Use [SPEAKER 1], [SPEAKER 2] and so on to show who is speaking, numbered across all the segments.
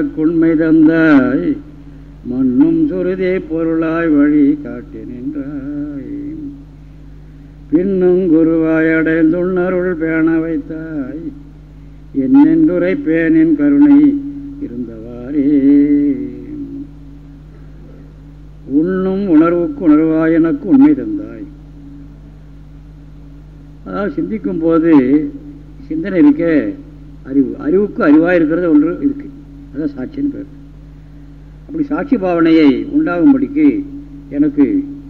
[SPEAKER 1] உனக்குண்மை தந்தாய் மண்ணும் சுருதி பொருளாய் வழி காட்டி நின்றாய். பின்னும் குருவாய் அடைந்துள்ளருள் பேண வைத்தாய். என்னென்றுரை பேனின் கருணை இருந்தவாறே. உண்ணும் உணர்வுக்கு உணர்வாய் எனக்கு உண்மை தந்தாய். அதாவது சிந்திக்கும் போது சிந்தனை இருக்க அறிவு அறிவுக்கு அறிவாக இருக்கிறது ஒன்று இருக்கு. அதான் சாட்சின்னு பேர். அப்படி சாட்சி பாவனையை உண்டாகும்படிக்கு எனக்கு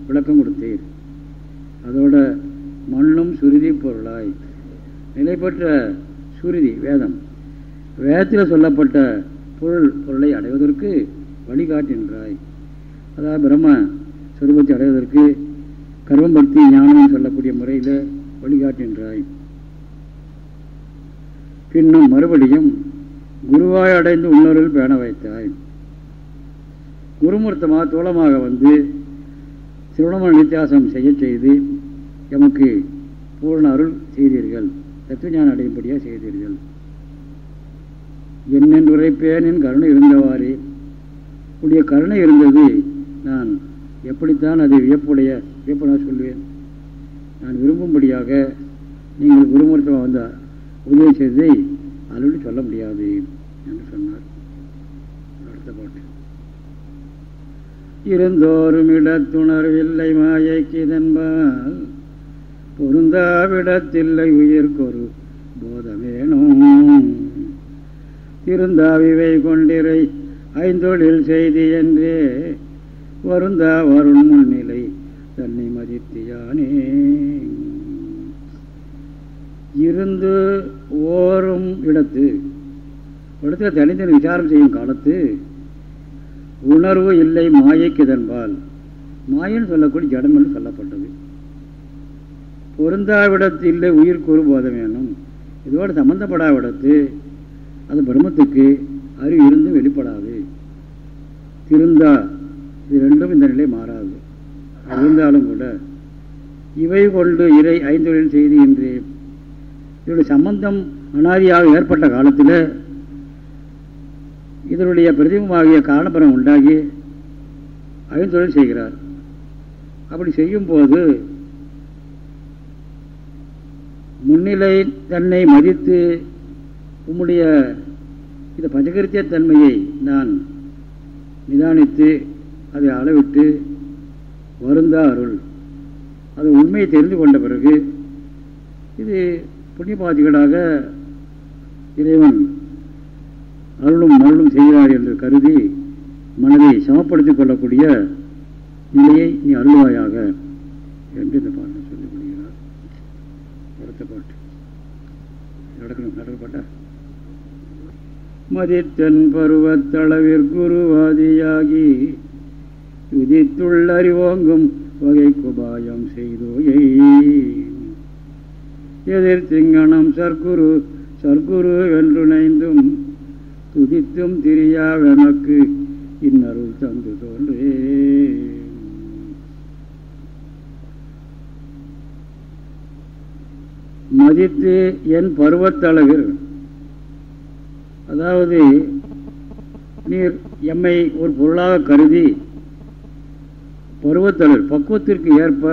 [SPEAKER 1] விளக்கம் கொடுத்தீர். அதோட மண்ணும் சுருதி பொருளாய். நிலை பெற்ற சுருதி வேதம். வேதத்தில் சொல்லப்பட்ட பொருள் பொருளை அடைவதற்கு வழிகாட்டுகின்றாய் அதாவது பிரம்ம சுரூபத்தை அடைவதற்கு கர்மம் பக்தி ஞானம் சொல்லக்கூடிய முறையில் வழிகாட்டுகின்றாய் பின்னும் மறுபடியும் குருவாய் அடைந்து உள்ளவர்கள் பேண வைத்தாய். குருமூர்த்தமாக தோளமாக வந்து திருவண்ணாமலை நித்தியாசம் செய்ய செய்து எமக்கு பூர்ண அருள் செய்தீர்கள். தத்துவஞானம் அடையும்படியாக செய்தீர்கள். என்னென்று உரைப்பேன் என் கருணை இருந்தவாறே. உடைய கருணை இருந்தது நான் எப்படித்தான் அதை வியப்புடைய வியப்பனாக சொல்வேன். நான் விரும்பும்படியாக நீங்கள் குருமூர்த்தமாக வந்த உதவி செய்ததை அதில் சொல்ல முடியாது என்று சொன்னார். அடுத்த பாட்டு. இருந்தோறும் இடத்துணர்வில்லை மாயைக்குதன்பால் பொருந்தாவிடத்தில்லை உயிர்க்கொரு போதமேனும். திருந்தாவிவை கொண்டிரை ஐந்தொழில் செய்தி என்றே வருந்தா வருண் முன்னிலை தன்னை மதித்தியானே. இருந்து ஓரும் இடத்து. இடத்துல தனித்தனி விசாரம் செய்யும் காலத்து. உணர்வு இல்லை மாயைக்கு இதன்பால். மாயன்னு சொல்லக்கூடிய ஜடம் என்று சொல்லப்பட்டது. பொருந்தாவிடத்து இல்லை உயிர் கூறுபோதம் வேணும் இதோடு சம்பந்தப்படாவிடத்து. அது பிரம்மத்துக்கு அறிவு இருந்தும் வெளிப்படாது. திருந்தா இது ரெண்டும் இந்த நிலை மாறாது. இருந்தாலும் கூட இவை கொண்டு இறை ஐந்தொழில் செய்தி என்று இதனுடைய சம்பந்தம் அனாதியாக ஏற்பட்ட காலத்தில் இதனுடைய பிரதிபமாகிய காரணபரம் உண்டாகி ஐந்தொழில் செய்கிறார். அப்படி செய்யும்போது முன்னிலை தன்னை மதித்து உம்முடைய இந்த பஞ்சகரித்திய தன்மையை நான் நிதானித்து அதை அளவிட்டு வருந்தா அருள் அது உண்மையை தெரிந்து கொண்ட பிறகு இது புண்ணியபாதிகளாக இறைவன் அருளும் மருளும் செய்கிறார் என்று கருதி மனதை சமப்படுத்திக் கொள்ளக்கூடிய நிலையை நீ அருள்வாயாக என்று இந்த பாட்டை சொல்லி முடிகிறார் அடுத்த பாட்டு. நடக்கணும். நடக்கப்பட்ட மதித்தன் பருவத்தளவிற்குருவாதியாகி விதித்துள்ளறிவோங்கும் வகை குபாயம் செய்தோயை எதிர் திங்கணம் சர்க்குரு சர்க்குரு வென்றுணைந்தும் துதித்தும் திரியாவெனக்கு இன்னருள் தந்து தோன்றே மதித்து என் பருவத்தளவில் அதாவது நீர் எம்மை ஒரு பொருளாக கருதி பருவத்தளர் பக்குவத்திற்கு ஏற்ப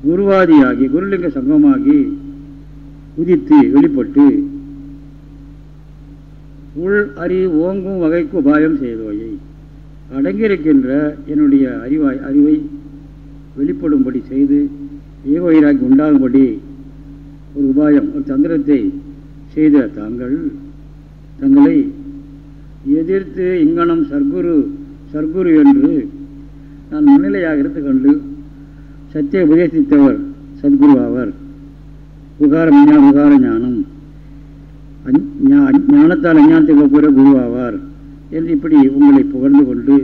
[SPEAKER 1] குருவாதியாகி குருலிங்க சங்கமாகி உதித்து வெளிப்பட்டு உள் அறிவு ஓங்கும் வகைக்கு உபாயம் செய்தோயை. அடங்கியிருக்கின்ற என்னுடைய அறிவாய் அறிவை வெளிப்படும்படி செய்து ஏகோயிராக்கி உண்டாகும்படி ஒரு உபாயம் ஒரு தந்திரத்தை செய்த தாங்கள் தங்களை எதிர்த்து இங்கனம் சர்க்குரு சர்க்குரு என்று நான் முன்னிலையாக இருந்து கொண்டு சத்திய உபதேசித்தவர் சத்குரு ஆவர். உகாரம் ஞான உகார ஞானம். ஞானத்தால் அஞ்ஞானத்துக்கு ஒப்புற குரு ஆவார். என்று இப்படி உங்களை புகழ்ந்து கொண்டு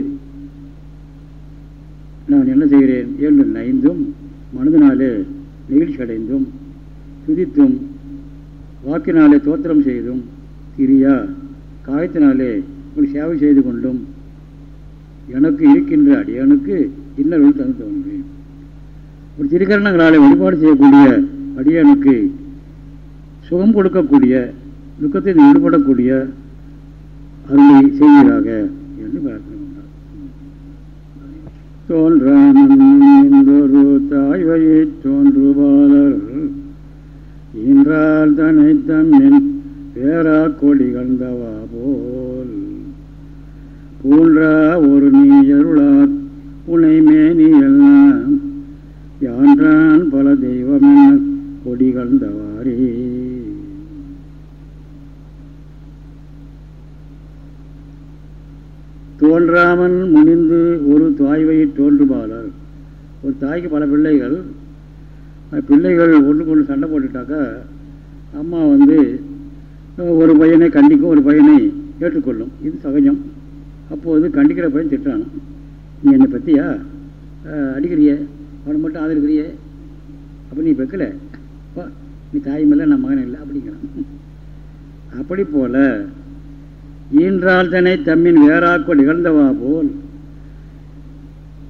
[SPEAKER 1] நான் என்ன செய்கிறேன்? ஏழு நைந்தும் மனதினாலே நெகிழ்ச்சி அடைந்தும் துதித்தும் வாக்கினாலே தோத்திரம் செய்தும் திரியா காயத்தினாலே ஒரு சேவை செய்து கொண்டும் எனக்கு இருக்கின்ற அடியனுக்கு இன்னொரு தந்து தோன்றேன் ஒரு திருக்கரணங்களாலே வழிபாடு செய்யக்கூடிய அடியனுக்கு சுகம் கொடுக்கக்கூடிய துக்கத்தை ஈடுபடக்கூடிய அருளை செய்வீராக என்று பிரார்த்தனை கொண்டார் தோன்றொரு தாய்வையை வழி தோன்றுபாளர் ஈன்றால் தனை தம்மின் பேரா கொடி கண்டவா போல். பூன்றா ஒரு தோன்றாமல் முனிந்து ஒரு தாய்வை தோன்றுபாளர் ஒரு தாய்க்கு பல பிள்ளைகள். பிள்ளைகள் ஒன்றுக்கு ஒன்று சண்டை போட்டுட்டாக்கா அம்மா வந்து ஒரு பையனை கண்டிக்கும் ஒரு பையனை ஏற்றுக்கொள்ளும். இது சகஜம். அப்போது கண்டிக்கிற பையன் திட்டுறான். நீ என்னை பற்றியா அடிக்கிறிய? அவனை மட்டும் ஆதரிக்கிறியே? அப்போ நீ வைக்கல அப்பா நீ தாய் மேலே நான் மகன் இல்லை அப்படிங்கிறான். அப்படி போல ஈன்றால் தன்னை தம்மின் வேறாக்கோ நிகழ்ந்தவா போல்.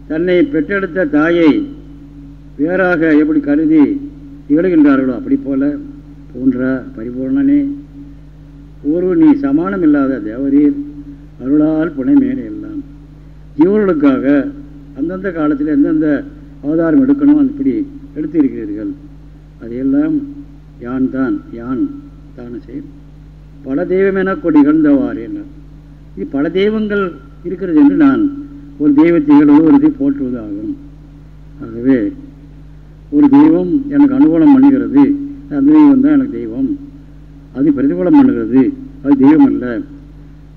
[SPEAKER 1] தன்னை பெற்றெடுத்த தாயை வேறாக எப்படி கருதி திகழ்கின்றார்களோ அப்படி போல போன்றா பரிபூர்ணனே. ஒரு நீ சமானம் இல்லாத தேவரீர் அருளால் புனைமேனே எல்லாம். ஜீவர்களுக்காக அந்தந்த காலத்தில் எந்தெந்த அவதாரம் எடுக்கணும் அப்படி எடுத்து இருக்கிறீர்கள். அதையெல்லாம் யான் தான் யான் தானே செய்யும். பல தெய்வம் என கொடி நிகழ்ந்தவாறு என்ன? இது பல தெய்வங்கள் இருக்கிறது என்று நான் ஒரு தெய்வத்தை ஒருவரத்தை போற்றுவது ஆகும் ஆகவே ஒரு தெய்வம் எனக்கு அனுகூலம் பண்ணுகிறது அந்த தெய்வம் தான் எனக்கு தெய்வம். அது பிரதிகூலம் பண்ணுகிறது அது தெய்வம் அல்ல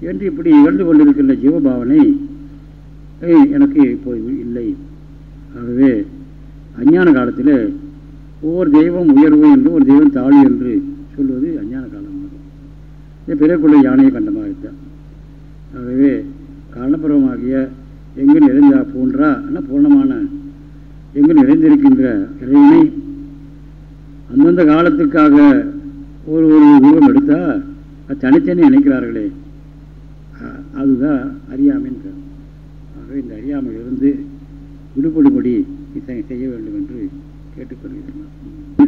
[SPEAKER 1] என்று இப்படி இகழ்ந்து கொண்டிருக்கின்ற ஜீவபாவனை எனக்கு இப்போ இல்லை. ஆகவே அஞ்ஞான காலத்தில் ஒவ்வொரு தெய்வம் உயர்வு என்று ஒரு தெய்வம் தாழ்வு என்று சொல்வது அஞ்ஞான காலம். பிறகுள்ள யானையை கண்டமாக மாதிரி ஆகவே காரணபுரமாகிய எங்கு நிறைந்தா போன்றா என்ன பூர்ணமான எங்கு நிறைந்திருக்கின்ற இறைவனை அந்தந்த காலத்துக்காக ஒரு ஒரு உருவம் எடுத்தால் அது தனித்தனி நினைக்கிறார்களே. அதுதான் அறியாமைன்ற ஆகவே இந்த அறியாமையிலிருந்து விடுபடுபடி செய்ய வேண்டும் என்று கேட்டுக்கொள்கிறேன்.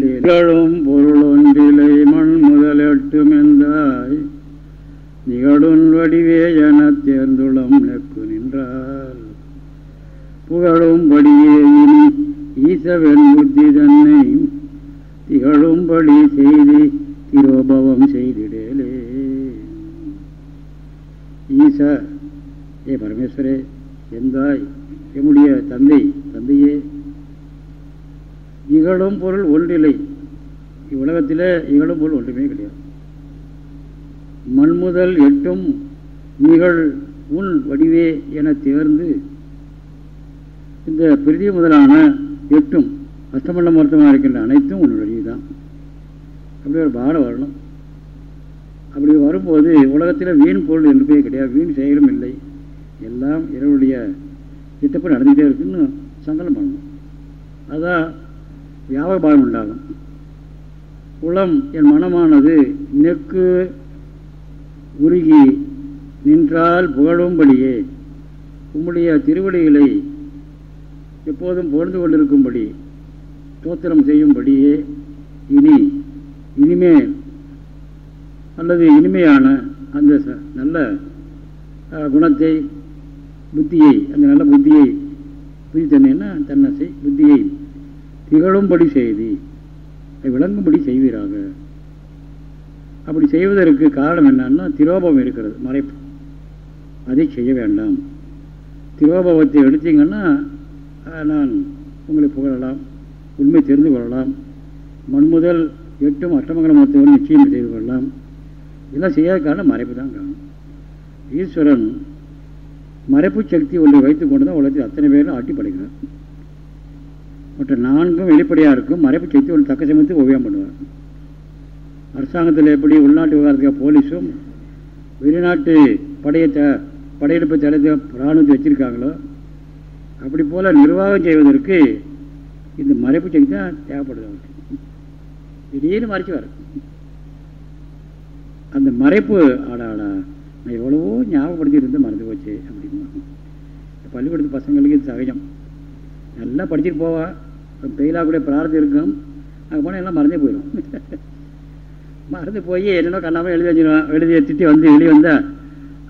[SPEAKER 1] நிகழும் பொருளொன்றிலை மண் முதலெட்டும் எந்தாய் நிகழும் வடிவே என தேர்ந்துளம் நெக்கு நின்றால். புகழும்படியே இனி ஈசவன் புத்தி தன்னை திகழும்படி செய்தி திரோபவம் செய்திடலே. ஈச ஏ பரமேஸ்வரே எந்தாய் எம்முடைய தந்தை தந்தையே இகழும் பொருள் ஒன்றில்லை. இவ்வுலகத்தில் இகழும் பொருள் ஒன்றுமே கிடையாது. மண்முதல் எட்டும் நிகழ் உள் வடிவே என தேர்ந்து இந்த பிரிதி முதலான எட்டும் அஷ்டமல்ல மருத்துவமாக இருக்கின்ற அனைத்தும் உன் வடிவு தான் அப்படி ஒரு பாடம் வரணும். அப்படி வரும்போது உலகத்தில் வீண் பொருள் என்பதே கிடையாது. வீண் செயலும் இல்லை. எல்லாம் இரவுடைய திட்டப்படி நடந்துகிட்டே இருக்குன்னு சங்கலம் பண்ணணும். அதான் வியாபபாகம் உண்டாகும் உளம் என் மனமானது நெக்கு உருகி நின்றால் புகழும்படியே. உம்முடைய திருவடிகளை எப்போதும் புகழ்ந்து கொண்டிருக்கும்படி தோத்திரம் செய்யும்படியே. இனி இனிமேல் அல்லது இனிமையான அந்த நல்ல குணத்தை புத்தியை அந்த நல்ல புத்தியை புத்தி தன்னைன்னா தன்னசை புத்தியை திகழும்படி செய்தி. விளங்கும்படி செய்வீராக. அப்படி செய்வதற்கு காரணம் என்னன்னா திரோபம் இருக்கிறது மறைப்பு. அதை செய்ய வேண்டாம். திரோபவத்தை எடுத்தீங்கன்னா நான் உங்களை புகழலாம் உண்மை தெரிந்து கொள்ளலாம். மண்முதல் எட்டும் அஷ்டமங்கல மருத்துவம் நிச்சயம் செய்து கொள்ளலாம். இதெல்லாம் செய்யாத காரணம் மறைப்பு தான் காரணம். ஈஸ்வரன் மறைப்பு சக்தி ஒன்றை வைத்துக் கொண்டு தான் உலகத்தில் அத்தனை பேரும் ஆட்டி படைக்கிறார். மற்ற நான்கும் வெளிப்படையாக இருக்கும். மறைப்பு சக்தி ஒன்று தக்க சமயத்துக்கு உபயோகம் பண்ணுவார். அரசாங்கத்தில் எப்படி உள்நாட்டு விவகாரத்துக்கு போலீஸும் வெளிநாட்டு படையை த படையெடுப்பு தடுத்து இராணுவத்தை வச்சுருக்காங்களோ அப்படி போல் நிர்வாகம் செய்வதற்கு இந்த மறைப்பு சக்தி தான் தேவைப்படுது அவருக்கு. திடீர்னு மறைச்சி வர அந்த மறைப்பு ஆடா ஆடா நான் எவ்வளவோ ஞாபகப்படுத்திட்டு இருந்து மறந்து போச்சு அப்படின்னா. பள்ளிக்கூடத்து பசங்களுக்கு இது சகஜம். நல்லா படிச்சுட்டு போவா. பெயிலாக கூட பிரார்த்தம் இருக்கும். அங்கே போனால் எல்லாம் மறந்தே போயிடும் மறந்து போய் என்னென்ன கண்ணாமல் எழுதி வச்சுருவான் எழுதி திட்டி வந்து வெளியே வந்தால்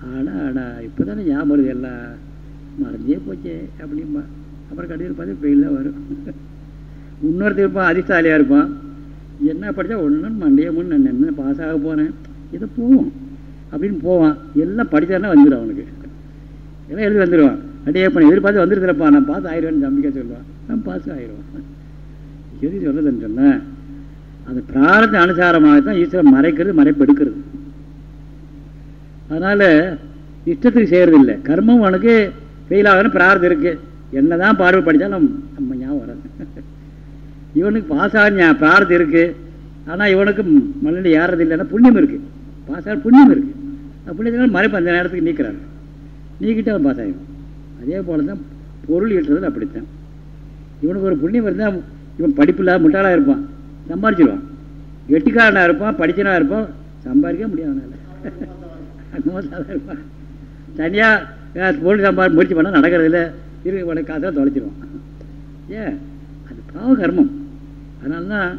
[SPEAKER 1] ஆடா இப்போ தானே ஞாபகம் வருது எல்லாம் மறந்தே போச்சே அப்படிம்பா. அப்புறம் கடையில் பார்த்து பெயில் தான் வரும். இன்னொருத்தர் இருப்பான் அதிர்ஷ்டாலியாக இருப்பான். என்ன படித்தா ஒன்றும் மண்டையே முன் நான் என்ன பாஸ் ஆக போனேன் இதை போவோம் அப்படின்னு போவான். எல்லாம் படித்தாருன்னா வந்துடும் அவனுக்கு. எல்லாம் எழுதி வந்துடுவான் அடியே பண்ணி எதிர்பார்த்து வந்துருக்கிறப்பா நான் பார்த்து ஆயிடுவேன் நம்பிக்கை சொல்லுவான் நான் பாஸ் ஆயிடுவான் எது சொல்லுதுன்னு சொன்னால் அந்த பிராரத்த அனுசாரமாக தான் ஈஸ்வரன் மறைக்கிறது மறைப்பு எடுக்கிறது அதனால் இஷ்டத்துக்கு செய்கிறதில்லை கர்மம் உனக்கு ஃபெயில் ஆகணும் பிரார்த்தம் இருக்குது என்ன தான் பார்வை படித்தாலும் நம்ம ஞாபகம் வராது. இவனுக்கு பாஸ் ஆக பிரார்த்தம் இருக்குது ஆனால் இவனுக்கு மண்ணில் ஏறது இல்லைன்னா புண்ணியம் இருக்குது பாஸ் ஆக புண்ணியம் இருக்குது அந்த புண்ணியத்தினால மறைப்பு அந்த நேரத்துக்கு நீக்கிறாங்க நீக்கிட்டு அவன் பாஸ் ஆகிடும் அதே போல தான் பொருள் ஈட்டுறதுல அப்படித்தான். இவனுக்கு ஒரு புண்ணியம் இருந்தால் இவன் படிப்பில்லாத முட்டாளாக இருப்பான். சம்பாரிச்சிடுவான் எட்டிக்காரனாக இருப்பான் படிச்சனாக இருப்பான் சம்பாதிக்க முடியாது அவனால். இருப்பான். தனியாக பொருள் சம்பாதி முயற்சி பண்ணால் நடக்கிறதில்ல. இருக்க உடனே காசாக தொலைச்சிடுவான் ஏன்? அது பாவ கர்மம். அதனால தான்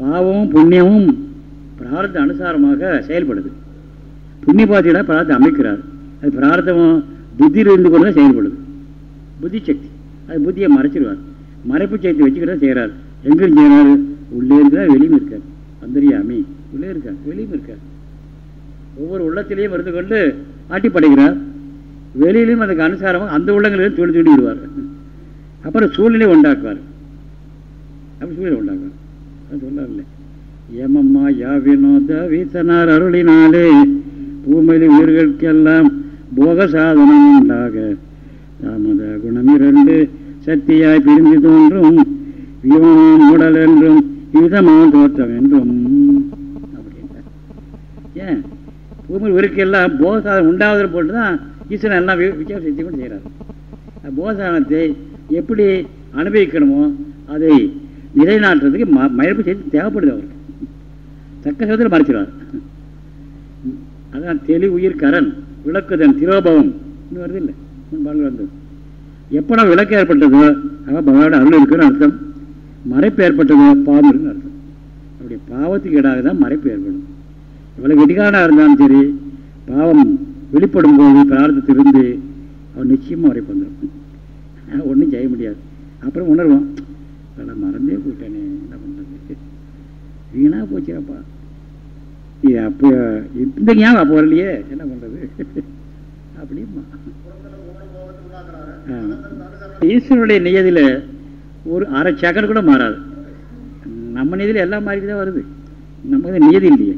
[SPEAKER 1] பாவமும் புண்ணியமும் பிரார்த்த அனுசாரமாக செயல்படுது. புண்ணிய பாத்தியோட பிரார்த்தம் அமைக்கிறார். அது பிரார்த்தமும் புத்தியில் இருந்து கொண்டு தான் செயல்படுது. புத்தி சக்தி. அது புத்தியை மறைச்சிடுவார் மறைப்பு சக்தி வச்சுக்கிட்டு செய்கிறார் எங்கே செய்கிறாரு உள்ளே இருக்கிறார் வெளியும் இருக்கார். அந்தரியாமி. உள்ளே இருக்கார் வெளியும் இருக்கார். ஒவ்வொரு உள்ளத்திலையும் இருந்து கொண்டு ஆட்டி படைக்கிறார் வெளியிலையும் அதுக்கு அனுசாரமாக அந்த உள்ளங்களையும் துணி தூண்டி விடுவார். அப்புறம் சூழ்நிலை உண்டாக்குவார். அப்படி சூழ்நிலை உண்டாக்குவார். அது சொல்லார்ல ஏமம்மா யாவினோத வீசனார் அருளினாலே பூமதி உயிர்களுக்கெல்லாம் போக சாதனம் உண்டாக தாமத குணம் இரண்டு சக்தியாய் பிரிந்து தோன்றும் வியோனம் உடல் என்றும் விதமான தோற்றம் என்றும் அப்படின்ட்டார் ஏன்? பூமி உருக்கெல்லாம் போகசாதனம் உண்டாவதில் போட்டு தான் ஈஸ்வரன் எல்லாம் விசார சக்தி கூட செய்கிறார் போகசாதனத்தை எப்படி அனுபவிக்கணுமோ அதை நிலைநாட்டுறதுக்கு ம மயப்பு செய்து தேவைப்படுது அவருக்கு. தக்க சதத்தில் மறைச்சிடுவார் அதான் தெளி உயிர் கரண். விளக்குதன் திரோபவம் இன்னும் வருது இல்லை? பாடல் வந்தது எப்படா விளக்கு ஏற்பட்டதோ அவன் பகவானோட அருள் இருக்குன்னு அர்த்தம். மறைப்பு ஏற்பட்டதோ பாவம் இருக்குன்னு அர்த்தம். அப்படி பாவத்துக்கு இடாக தான் மறைப்பு ஏற்படும். இவ்வளவு வெடிகானாக இருந்தாலும் சரி பாவம் வெளிப்படும் போது பிரார்த்தத்திலிருந்து அவன் நிச்சயமாக மறைப்பு வந்துடும் ஒன்றும் செய்ய முடியாது. அப்புறம் உணர்வான் நான் மறந்தே போயிட்டேனே என்ன பண்ணுறது வீணாக போச்சுப்பா இது அப்போ இந்த ஞாபகம் அப்போ வரலையே? என்ன பண்ணுறது அப்படிமா ஈஸ்வரனுடைய நியதியில் ஒரு அரை செகண்ட் கூட மாறாது. நம்ம நிதியில் எல்லாம் மாறிட்டு தான் வருது. நம்ம இது நியதி இல்லையே.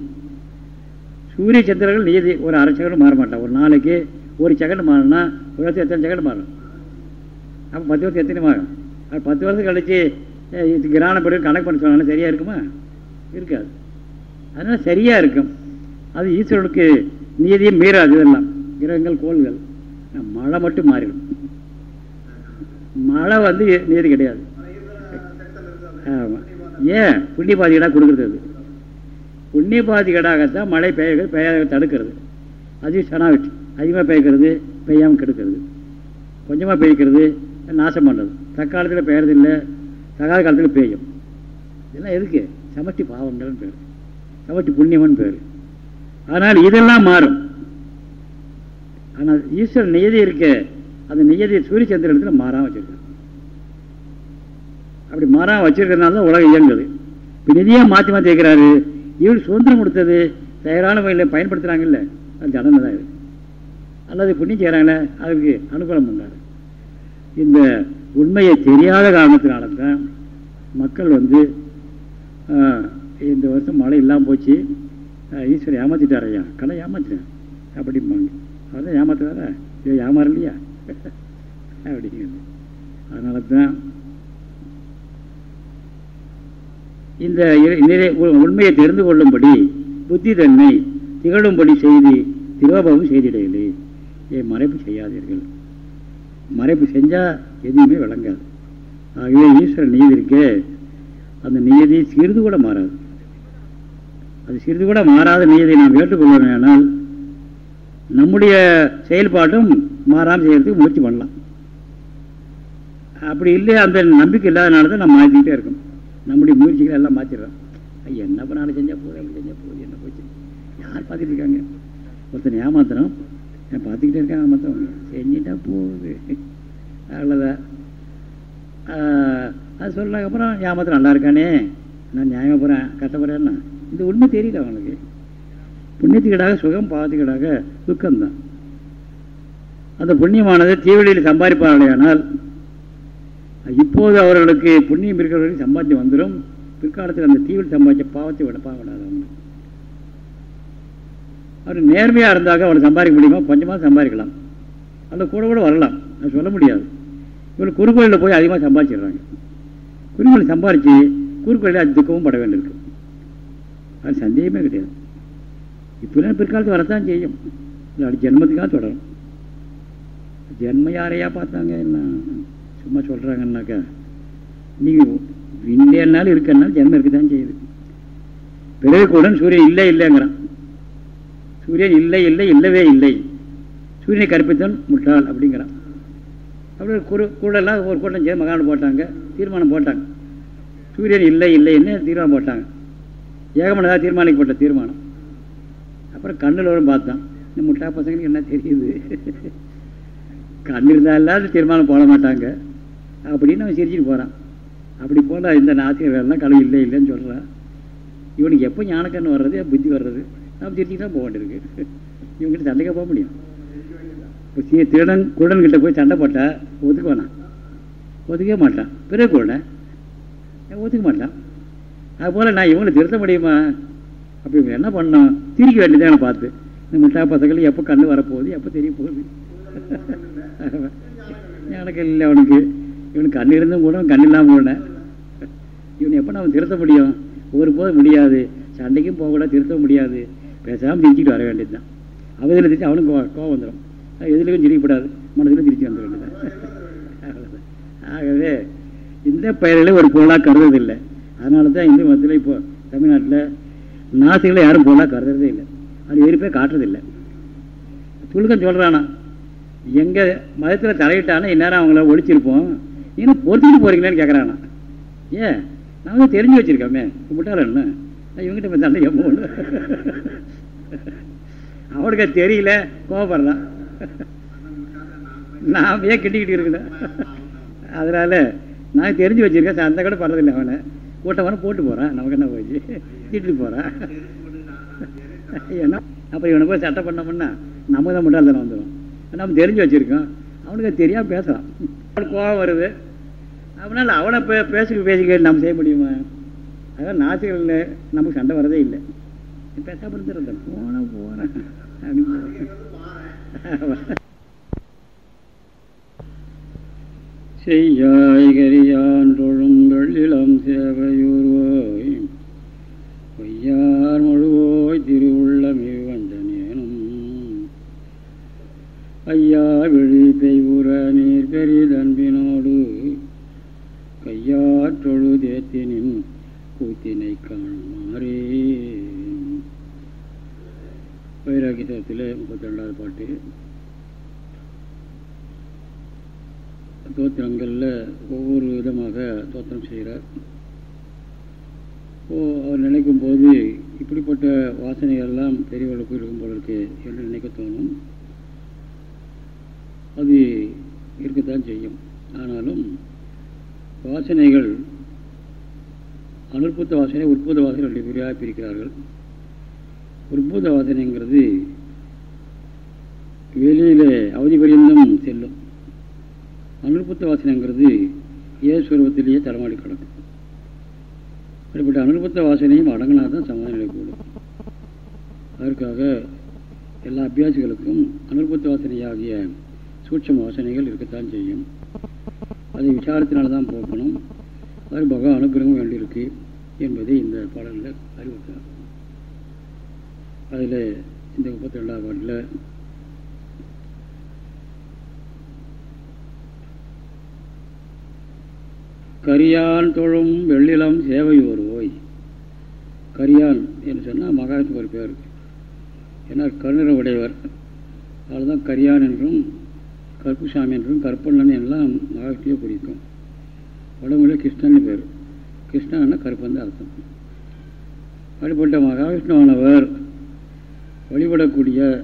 [SPEAKER 1] சூரிய சந்திரர்கள் நியதி ஒரு அரை செகண்ட் மாற மாட்டான் ஒரு நாளைக்கு ஒரு செகண்ட் மாறினா ஒரு வருஷம் எத்தனை செகண்ட் மாறும்? அப்போ பத்து வருஷம் எத்தனை மாறும்? அது பத்து வருஷம் கழிச்சு கிரானப்படி கணக்கு பண்ண சொன்னாலும் சரியாக இருக்குமா? இருக்காது. அதனால் சரியாக இருக்கும். அது ஈஸ்வரனுக்கு நீதியும் மீறாது இதெல்லாம். கிரகங்கள் கோள்கள். மழை மட்டும் மாறிடும். மழை வந்து நீதி கிடையாது. ஆமாம் ஏன்? புண்ணிய பாதிகடாக கொடுக்குறது அது. புண்ணிய பாதிகடாகத்தான் மழை பெய்யுறது பெய்யாத தடுக்கிறது. அது சனாவிட்டு அதிகமாக பெய்க்கிறது பெய்யாமல் கெடுக்கிறது. கொஞ்சமாக பெய்க்கிறது நாசம் பண்ணுறது தக்காலத்தில் பெய்யறது இல்லை தகாத காலத்தில் பெய்யும். இதெல்லாம் எதுக்கு? சமஷ்டி பாவங்கள்னு பேர். சமஷ்டி புண்ணியம்னு பேர். அதனால் இதெல்லாம் மாறும். ஆனால் ஈஸ்வரன் நியதி இருக்க அந்த நியதியை சூரிய சந்திரத்தில் மாறாம வச்சிருக்காங்க அப்படி மாறாம வச்சிருக்கிறதுனால தான் உலகம் இயங்குது. இப்போ நிதியாக மாற்றி மாற்றி வைக்கிறாரு இவர் சுதந்திரம் கொடுத்தது தயாரான வகையில் பயன்படுத்துகிறாங்கல்ல அது ஜடனை தான் இருக்கு அல்லது புண்ணியம் செய்கிறாங்களே அதுக்கு அனுகூலம் பண்ணார் இந்த உண்மையை தெரியாத காரணத்தினால தான் மக்கள் வந்து இந்த வருஷம் மழை இல்லாமல் போச்சு. ஈஸ்வரன் ஏமாற்றிட்டார் ஐயா கடை ஏமாத்திட்டேன் அப்படிம்பாங்க. அவர் தான் ஏமாத்துறாரா? ஐயோ ஏமாறலையா? அப்படிங்கிறது அதனால தான் இந்த உண்மையை தெரிந்து கொள்ளும்படி புத்தி தன்மை திகழும்படி செய்தி திரோபமும் செய்திடையிலே ஏன் மறைப்பு செய்யாதீர்கள். மறைப்பு செஞ்சால் எதுவுமே விளங்காது. ஆகவே ஈஸ்வரன் நீதி இருக்கே அந்த நியதி சிறிது கூட மாறாது. அது சிறிது கூட மாறாத நீதியை நாம் ஏற்றுக்கொள்ளணும் நம்முடைய செயல்பாட்டும் மாறாமல் செய்யறதுக்கு முயற்சி பண்ணலாம். அப்படி இல்லை அந்த நம்பிக்கை இல்லாதனால தான் நம்ம மாற்றிக்கிட்டே இருக்கோம். நம்முடைய முயற்சிகளை எல்லாம் மாற்றிடுறோம் என்ன பண்ணாலும் செஞ்சால் போதும் அப்படி செஞ்சால் போதும் என்ன போச்சு? யார் பார்த்துட்டு இருக்காங்க? ஒருத்தர் ஏமாத்திரம் நான் பார்த்துக்கிட்டே இருக்கேன் மற்றவங்க செஞ்சுட்டா போகுது. அவ்வளோதான் அது சொல்லக்கப்புறம் ஏமாத்திரம் நல்லா இருக்கானே. நான் நியாயமாக போகிறேன் கஷ்டப்படுறேன்னா. இந்த உண்மை தெரியல அவனுக்கு புண்ணியத்துக்கீடாக சுகம் பாவத்துக்கீடாக துக்கம்தான். அந்த புண்ணியமானது தீவெளியில் சம்பாதிப்பார்களேயானால் இப்போது அவர்களுக்கு புண்ணியம் இருக்கிறவர்களுக்கு சம்பாத்தியம் வந்துடும் பிற்காலத்தில் அந்த தீவில் சம்பாதிச்ச பாவத்தை விட பாவடாது அவங்க அவர் நேர்மையாக இருந்தாக்க அவனை சம்பாதிக்க முடியுமா? கொஞ்சமாக சம்பாதிக்கலாம். அல்ல கூட கூட வரலாம். அது சொல்ல முடியாது. இவங்க குறுக்கோயிலில் போய் அதிகமாக சம்பாதிச்சிடுறாங்க. குறுக்கோயில் சம்பாதிச்சு குறுக்கோயிலில் அது துக்கமும் பட வேண்டியிருக்கு. அது சந்தேகமே கிடையாது. இப்போலாம் பிற்காலத்து வரத்தான் செய்யும். அது ஜென்மத்துக்காக தொடரும். ஜென்ம யாரையா பார்த்தாங்க என்ன? சும்மா சொல்கிறாங்கன்னாக்கா நீங்கள் இல்லைன்னாலும் இருக்கனாலும் ஜென்மம் இருக்க தான் செய்யுது. பிறகு கூட சூரியன் இல்லை இல்லைங்கிறான். சூரியன் இல்லை இல்லை இல்லவே இல்லை. சூரியனை கற்பித்தன் முட்டாள் அப்படிங்கிறான். அப்படி குரு கூடலாம் ஒரு கூட்டம் சேர்ந்து மகாணம் போட்டாங்க தீர்மானம் போட்டாங்க. சூரியன் இல்லை இல்லைன்னு தீர்மானம் போட்டாங்க. ஏகமனதாக தீர்மானிக்கப்பட்ட தீர்மானம்? அப்புறம் கண்ணில் வரும் பார்த்தான் இந்த முட்டா பசங்களுக்கு என்ன தெரியுது? கண் இருந்தால் இல்லாத தீர்மானம் போட மாட்டாங்க. அப்படின்னு அவன் சிரிச்சுட்டு போகிறான் அப்படி போல இந்த நாசிரியர்கள்லாம் கலவு இல்லை இல்லைன்னு சொல்கிறான் இவனுக்கு எப்போ ஞானக்கண்ணு வர்றது புத்தி வர்றது? நம்ம சிரிச்சுட்டு தான் போக வேண்டியிருக்கு. இவங்ககிட்ட சண்டைக்க போக முடியும். இப்போ சீ திருடன் குருடன்கிட்ட போய் சண்டை போட்டால் ஒதுக்குவானா? ஒதுக்கவே மாட்டான். பிறகு குருடன் ஒதுக்க மாட்டான். அதுபோல் நான் இவங்களை திருத்த முடியுமா? அப்போ இவங்க என்ன பண்ணோம் திரிக்க வேண்டியதான் பார்த்து. இந்த முட்டா பசங்களை எப்போ கண்ணு வரப்போகுது எப்போ தெரிய போகுது? எனக்கு இல்லை அவனுக்கு. இவனுக்கு கண் இருந்தும் கூட கண் இல்லாமல் போனேன் இவனை எப்போ நம்ம திருத்த முடியும்? ஒரு போதும் முடியாது. சண்டைக்கும் போகக்கூடாது திருத்த முடியாது. பேசாமல் திரிச்சிட்டு வர வேண்டியது தான் அவதில் திரிச்சு அவனுக்கு கோவம் வந்துடும் எதுலேயும் சிரிக்கப்படாது மனதிலும் திருச்சி வந்துட வேண்டியது ஆகவே இந்த பெயர்களை ஒரு பொருளாக கருதுவதில்லை. அதனால தான் இந்து மதத்தில் இப்போ தமிழ்நாட்டில் நாசிகளை யாரும் போல கருதுறதே இல்லை. அது எரிப்பே காட்டுறதில்லை. துளுக்கம் சொல்கிறானா எங்கள் மதத்தில் தலையிட்டானா இந்நேரம் அவங்கள ஒழிச்சிருப்போம். இன்னும் பொறுத்துட்டு போகிறீங்களான்னு கேட்குறானா ஏன்? நான் தெரிஞ்சு வச்சுருக்கோமே. கும்பிட்டாலும் என்ன? இவங்ககிட்ட போய் சண்டை போகணும் அவனுக்கு தெரியல. கோபப்படுறான் நான் ஏன் கிட்டிக்கிட்டு இருக்குல்ல அதனால் நான் தெரிஞ்சு வச்சுருக்கேன். அந்த கூட படுறதில்லை அவனை. கூட்டமான போட்டு போகிறான் நமக்கு என்ன போச்சு? திட்டு போகிறான் ஏன்னா அப்புறம் இவனை போய் சட்டை பண்ணோம்னா நம்ம தான் மட்டும் தானே வந்துடும் நம்ம தெரிஞ்சு வச்சுருக்கோம். அவனுக்கு தெரியாமல் பேசுகிறான் அவனுக்கு கோபம் வருது. அவனால் அவனை பே பேசிக்க பேசிக்க நம்ம செய்ய முடியுமா? அதான் நாசிகள் நமக்கு சண்டை வரதே இல்லை. பேசாமல் இருந்துருந்தேன் போனேன் போகிறேன் செய்யாய் கரியான் தொழும் வெள்ளிலம் சேவையூர்வோய். பொய்யார் முழுவோய் திருவுள்ளமே வந்தனேனும் ஐயா விழி பெய்வுற நீர் பெரிதன்பினோடு. கையாற்றொழு தேத்தினின் கூத்தினை காணுமாறே. வைராகிதத்தில் முப்பத்தி ரெண்டாவது பாட்டு. தோத்திரங்களில் ஒவ்வொரு விதமாக தோத்திரம் செய்கிறார். ஓ அவர் நினைக்கும் போது இப்படிப்பட்ட வாசனைகள்லாம் பெரியவர்களுக்கு இருக்கும் போல இருக்கு என்று நினைக்க தோணும். அது இருக்கத்தான் செய்யும். ஆனாலும் வாசனைகள் அனுற்புத்த வாசனை உற்புத வாசனை ரெண்டு பிரிவாக பிரிக்கிறார்கள்? உற்புத வாசனைங்கிறது வெளியில் அவதி பரியந்தம் செல்லும். அனுபத்த வாசனைங்கிறது ஏஸ்வரூபத்திலேயே தரமாடி கிடக்கும். அப்படிப்பட்ட அனுற்புத்த வாசனையும் அடங்கினா தான் சமாதான நிலைக்கூடும் அதற்காக எல்லா அபியாசிகளுக்கும் அனுபத்த வாசனையாகிய சூட்சம வாசனைகள் இருக்கத்தான் செய்யும். அதை விசாரத்தினால தான் போக்கணும். அது பகவான் அனுகிரகம் வேண்டியிருக்கு என்பதை இந்த பாடலில் அறிவுறுத்தார் அதில் இந்த முப்பத்தி ரெண்டாவது பாட்டில் கரியான் தொழும் வெள்ளிலம் சேவை வருவோய் கரியான் என்று சொன்னால் மகாத்துக்கு ஒரு பேர் ஏன்னா கருநிற உடையவர். அதுதான் கரியான் என்றும் கருப்புசாமி என்றும் கருப்பண்ணன் எல்லாம் மகாவிஷ்ணுவை குறிக்கும் உடம்புல கிருஷ்ணன் பேர். கிருஷ்ணன்னா கருப்பன் அர்த்தம். அப்படிப்பட்ட மகாவிஷ்ணுவானவர் வழிபடக்கூடிய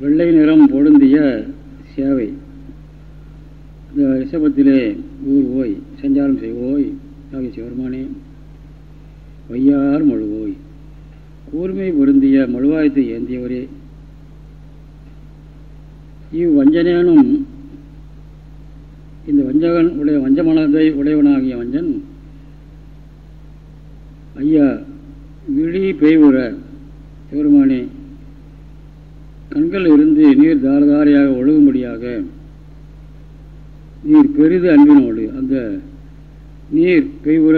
[SPEAKER 1] வெள்ளை நிறம் பொருந்திய சேவை. இந்த ரிஷபத்திலே ஊர் ஓய் சஞ்சாரம் செய்வோய் ஆகிய சிவருமானே. வையார் மழுவோய். கூர்மை பொருந்திய மழுவாயத்தை ஏந்தியவரே. இவ்வஞ்சனேனும் இந்த வஞ்சகன் உடைய வஞ்சமனதை உடையவனாகிய வஞ்சன் ஐயா விழி பெய்வுற சிவருமானே கண்கள் இருந்து நீர் தாரதாரியாக ஒழுகும்படியாக நீர் பெரிது அன்பினோடு அந்த நீர் பெய்வுற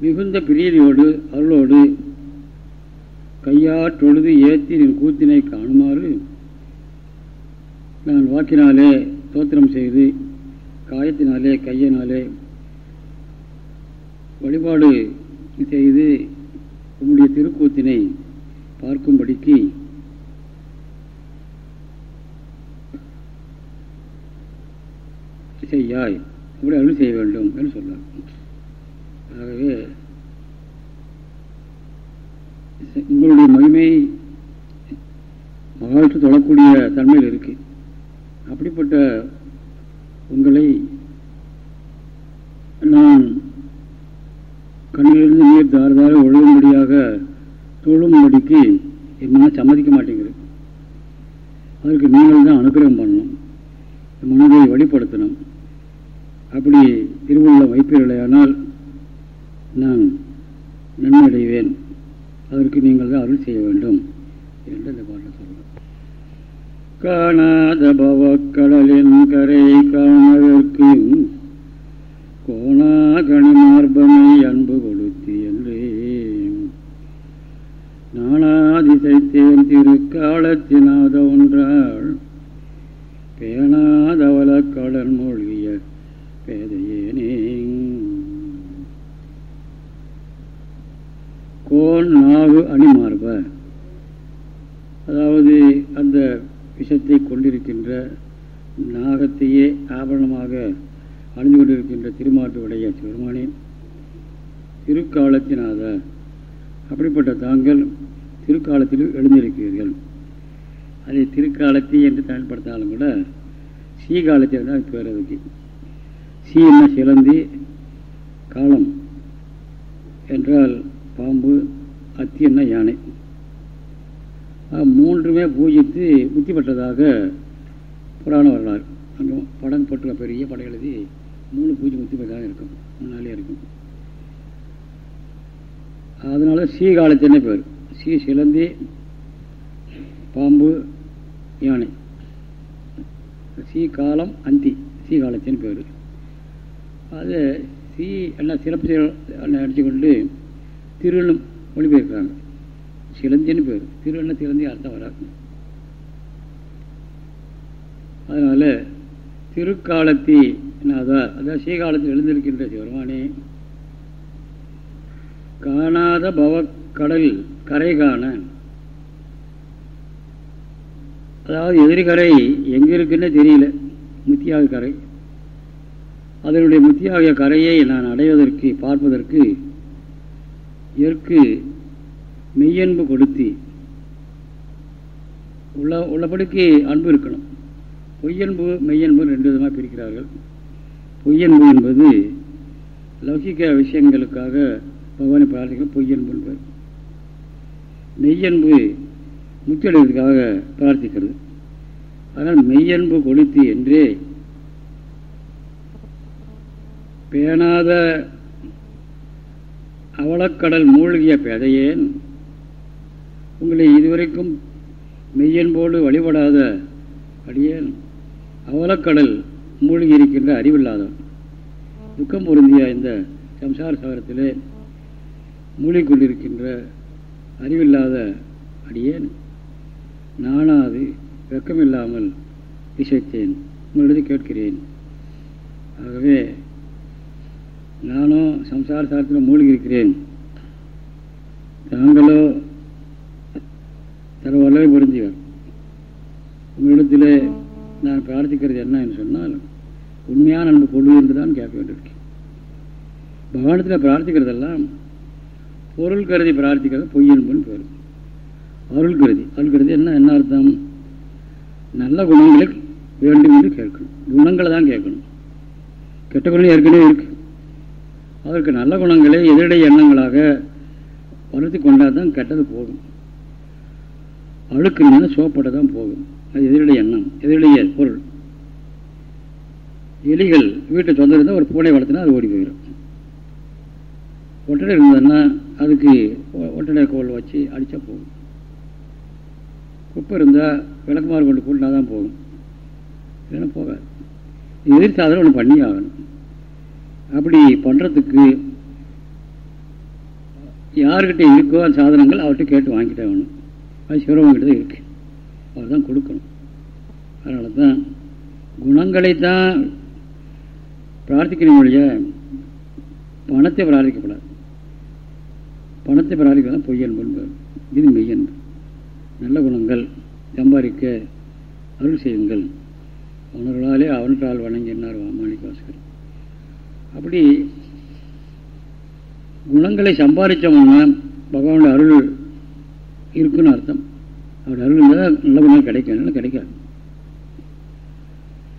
[SPEAKER 1] மிகுந்த பிரீதியோடு அருளோடு கையாற்றொழுது ஏற்றி நின் கூத்தினை காணுமாறு நான் வாக்கினாலே தோத்திரம் செய்து காயத்தினாலே கையினாலே வழிபாடு செய்து உம்முடைய திருக்கூத்தினை பார்க்கும்படிக்கு செய்யாய். இப்படி அருள் செய்ய வேண்டும் என்று சொன்னார் ஆகவே உங்களுடைய மகிமை மகாவிஷ்ணு தொழக்கூடிய தன்மையில் இருக்கு. அப்படிப்பட்ட உங்களை நான் கண்ணிலிருந்து நீர் தாரதார ஒழுகும்படியாக தொழும்படிக்கு என்ன சம்மதிக்க மாட்டேங்கிறது அதற்கு நீங்கள் தான் அனுகிரகம் பண்ணணும். மனதை வழிபடுத்தணும் அப்படி திருவுள்ள வைப்பீர்களேயானால் நான் நன்மையடைவேன் அதற்கு நீங்கள் தான் அருள் செய்ய வேண்டும் என்று இந்த பாட்டில் சொல்லலாம் காணாத பவக்கடலின் கரை காணதற்கு கோணாகணி மார்பனை அன்பு கொடுத்து என்றே நானாதிசைத்தேன் திருக்காலத்தினாத ஒன்றாள் பேணாதவல கடல் மூழ்கிய பேதையேனே கோல் நாவு அணிமார்ப. அதாவது அந்த விஷத்தை கொண்டிருக்கின்ற நாகத்தையே ஆபரணமாக அணிந்து கொண்டிருக்கின்ற திருமாட்டு உடைய சிவருமானே திருக்காலத்தினாத அப்படிப்பட்ட தாங்கள் திருக்காலத்தில் எழுந்திருக்கிறீர்கள். அதை திருக்காலத்தி என்று பயன்படுத்தாலும் கூட சீகாலத்தில் தான் பேர் அதுக்கு சீ என்ன சிலந்தி காலம் என்றால் பாம்பு அத்தி என்ன யானை. மூன்றுமே பூஜித்து புத்தி பெற்றதாக புராண வரலாறு. அங்கே படம் போட்டு பெரிய படம் எழுதி மூணு பூஜை முத்தி பெற்றதாக இருக்கும். முன்னாலே இருக்கும். அதனால சீகாலத்தினே பேர். சீ சிலந்தி பாம்பு யானை. சீ காலம் அந்தி சீகாலத்தின் பேர். அது சி எல்லாம் சிறப்பு அடித்துக்கொண்டு திருன்னு மொழிபெயர்க்கிறாங்க. சிலந்தின்னு பேர். திருவண்ண சிலந்தி அர்த்தம் வராது அதனால் திருக்காலத்தி அதான் அதாவது ஸ்ரீகாலத்தில் எழுந்திருக்கின்ற சிவருமானே காணாத பவக்கடல் கரை காண அதாவது எதிர்கரை எங்கே இருக்குன்னு தெரியல முத்தியாக கரை அதனுடைய முத்தியாகிய கரையை நான் அடைவதற்கு பார்ப்பதற்கு எற்கு மெய்யன்பு கொடுத்தி உள்ள உள்ளபடிக்கு அன்பு இருக்கணும். பொய்யன்பு மெய்யன்பு ரெண்டு விதமாக பிரிக்கிறார்கள். பொய்யன்பு என்பது லௌகிக விஷயங்களுக்காக பகவானை பிரார்த்திக்க பொய்யன்பு என்பது. மெய்யன்பு முக்கியத்துக்காக பிரார்த்திக்கிறது. அதனால் மெய்யன்பு கொளுத்தி என்றே பேணாத அவலக்கடல் மூழ்கிய பேதையேன் உங்களை இதுவரைக்கும் மெய்யன்போடு வழிபடாத அடியேன் அவலக்கடல் மூழ்கி இருக்கின்ற அறிவில்லாதவன். துக்கம் பொருந்திய இந்த சம்சார சாகரத்திலே மூழ்கிக்கொண்டிருக்கின்ற அறிவில்லாத அடியேன் நானாது வெக்கமில்லாமல் இசைத்தேன் உங்களிடம் கேட்கிறேன். ஆகவே நானும் சம்சார சாரத்தில் மூழ்கி இருக்கிறேன் தாங்களோ தர வல்லவை புரிஞ்சுவர் உங்களிடத்தில் நான் பிரார்த்திக்கிறது என்ன என்று சொன்னால் உண்மையான அன்பு கொடு என்று தான் கேட்க வேண்டியிருக்கேன் பகவானத்தில் பிரார்த்திக்கிறதெல்லாம் பொருள் கருதி பிரார்த்திக்கிறது பொய்யன்புன்னு பேர். அருள் கருதி. என்ன? என்ன அர்த்தம்? நல்ல குணங்களை வேண்டும் என்று கேட்கணும். குணங்களை தான் கேட்கணும். கெட்ட குணம் ஏற்கனவே இருக்கு. அதற்கு நல்ல குணங்களை எதிரடை எண்ணங்களாக வருத்தி கொண்டால் தான் கெட்டது போகும். அழுக்கு நின்று சோப்பட தான் போகும். அது எதிரடைய எண்ணம் எதிரடைய பொருள். எலிகள் வீட்டை சொந்த இருந்தால் ஒரு பூனை வளர்த்தினா அது ஓடி போயிடும் ஒட்டடை இருந்ததுன்னா அதுக்கு ஒட்டடை கோல் வச்சு அடித்தா போகும். குப்பை இருந்தால் விளக்குமாறு கொண்டு கூட்டினா தான் போகும். இல்லைன்னா போகாது. எதிர்த்தாதான் ஒன்று பண்ணி ஆகணும். அப்படி பண்ணுறதுக்கு யார்கிட்ட இருக்கோ அந்த சாதனங்கள் அவர்கிட்ட கேட்டு வாங்கிட்டே ஆகணும் அது சிவரவங்கிட்ட தான் இருக்கு. அவர் தான் கொடுக்கணும். அதனால தான் குணங்களை தான் பிரார்த்திக்கணும் ஒழிய பணத்தை பிரார்த்திக்கப்படாது பணத்தை பிரார்த்திக்கலாம் பொய்யன் என்பது. இது மெய்யன் நல்ல குணங்கள் சம்பாதிக்க அருள் செய்யுங்கள். அவனர்களாலே அவன்றால் வணங்கினார் மாணிக்கவாசகர். அப்படி குணங்களை சம்பாதிச்சோம்னா பகவானுடைய அருள் இருக்குன்னு அர்த்தம். அவருடைய அருள் இருந்தால் நல்ல குணம் கிடைக்கும். கிடைக்காது.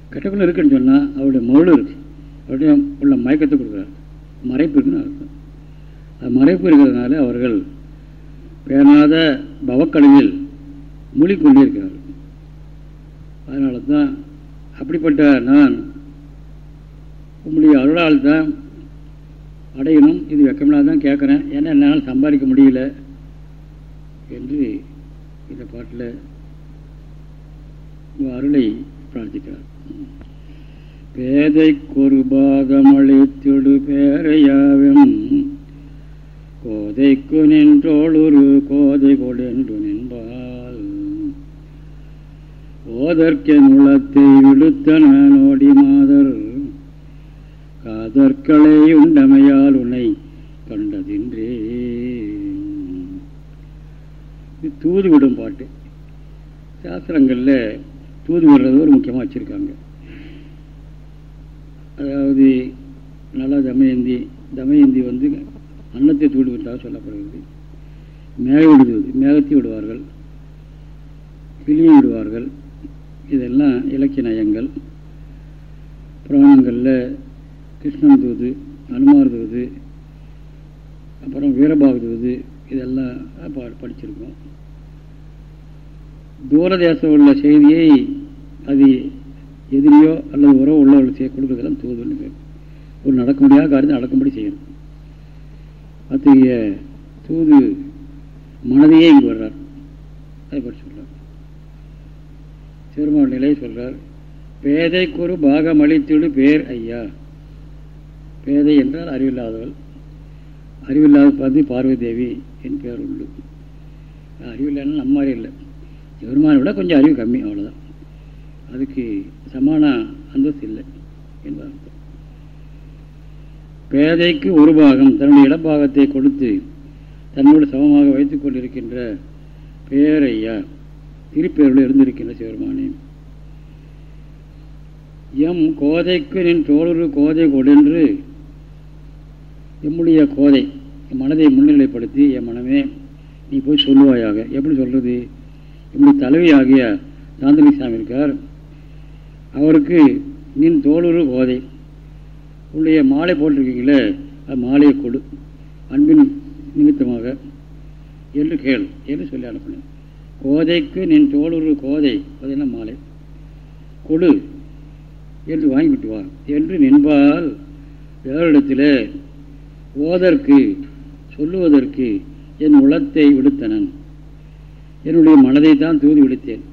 [SPEAKER 1] கெட்ட குணம் இருக்குன்னு சொன்னால் அவருடைய மருள் இருக்கு. அவருடைய உள்ள மயக்கத்தை கொடுக்குறாரு. மறைப்பு இருக்குன்னு அர்த்தம். அது மறைப்பு இருக்கிறதுனால அவர்கள் பேணாத பவக்கடலில் மூழ்கிக்கொண்டே இருக்கிறார்கள். அதனால தான் அப்படிப்பட்ட நான் உங்களுடைய அருளால் தான் அடையணும். இது வெக்கமில்லாத தான் கேட்குறேன் ஏன்னா என்னால் சம்பாதிக்க முடியல என்று இந்த பாட்டில் அருளை பிரார்த்திக்கிறார். பேதை பாகமளித்திடு பேரையாவும் கோதைக்கு நின்றோளொரு கோதை கொடென்று நின்பால் ஓதற்கே உளத்தை விடுத்தன நோடி மாதர் காதற்களை உண்டமையால் உன்னை கண்டதின்றே. இது தூது விடும் பாட்டு. சாஸ்திரங்களில் தூது விடுறது ஒரு முக்கியமாக வச்சுருக்காங்க. அதாவது நல்லா தமயந்தி தமயந்தி வந்து அன்னத்தை தூடு விட்டதாக சொல்லப்படுகிறது. மேக விடுவது மேகத்தை விடுவார்கள். கிளியை விடுவார்கள். இதெல்லாம் இலக்கிய நயங்கள். புராணங்களில் கிருஷ்ணன் தூது அனுமார் தூது அப்புறம் வீரபாக தூது இதெல்லாம் படிச்சிருக்கோம். தூரதேசம் உள்ள செய்தியை அது எதிரியோ அல்லது உறவு உள்ளவர்களுக்கு கொடுக்குறதெல்லாம் தூதுன்னு ஒரு நடக்க முடியாத காரியத்தை நடக்கும்படி செய்யணும். அத்தகைய தூது மனதையே இங்கு வர்றார். அதை பற்றி சொல்கிறார் சிறுமான் நிலை சொல்றார் பேதைக்கு ஒரு பாகம் அளித்திடு பேர் ஐயா. பேதை என்றால் அறிவில்லாதவள். அறிவில்லாத பார்த்து பார்வதி தேவி என் பேர் உண்டு அறிவில்லைன்னா நம்ம மாதிரி இல்லை பெருமானை விட கொஞ்சம் அறிவு கம்மி அவ்வளோதான் அதுக்கு சமான அந்தஸ்து இல்லை என்பது அர்த்தம். பேதைக்கு ஒரு பாகம் தன்னுடைய இடப்பாகத்தை கொடுத்து தன்னோடு சமமாக வைத்துக் கொண்டிருக்கின்ற பேரையா திருப்பேரோடு இருந்திருக்கின்ற சிவருமானே எம் கோதைக்கு நின் தோழரு கோதை கொடென்று எம்முடைய கோதை என் மனதை முன்னிலைப்படுத்தி என் மனமே நீ போய் சொல்லுவாயாக. எப்படி சொல்கிறது என்னுடைய தலைவி ஆகிய சாந்தனி சாமி இருக்கார் அவருக்கு நின் தோளுரு கோதை. உன்னுடைய மாலை போட்டிருக்கீங்களே அது மாலையை கொடு. அன்பின் நிமித்தமாக என்று கேள் என்று சொல்லி அனுப்பினேன். கோதைக்கு நின் தோளுரு கோதை அது மாலை? கொடு என்று வாங்கிவிட்டு வா என்று நின்பால் வேறிடத்தில் ஓதற்கு சொல்லுவதற்கு என் உளத்தை விடுத்தனன். என்னுடைய மனதை தான் தூதி விடுத்தேன்.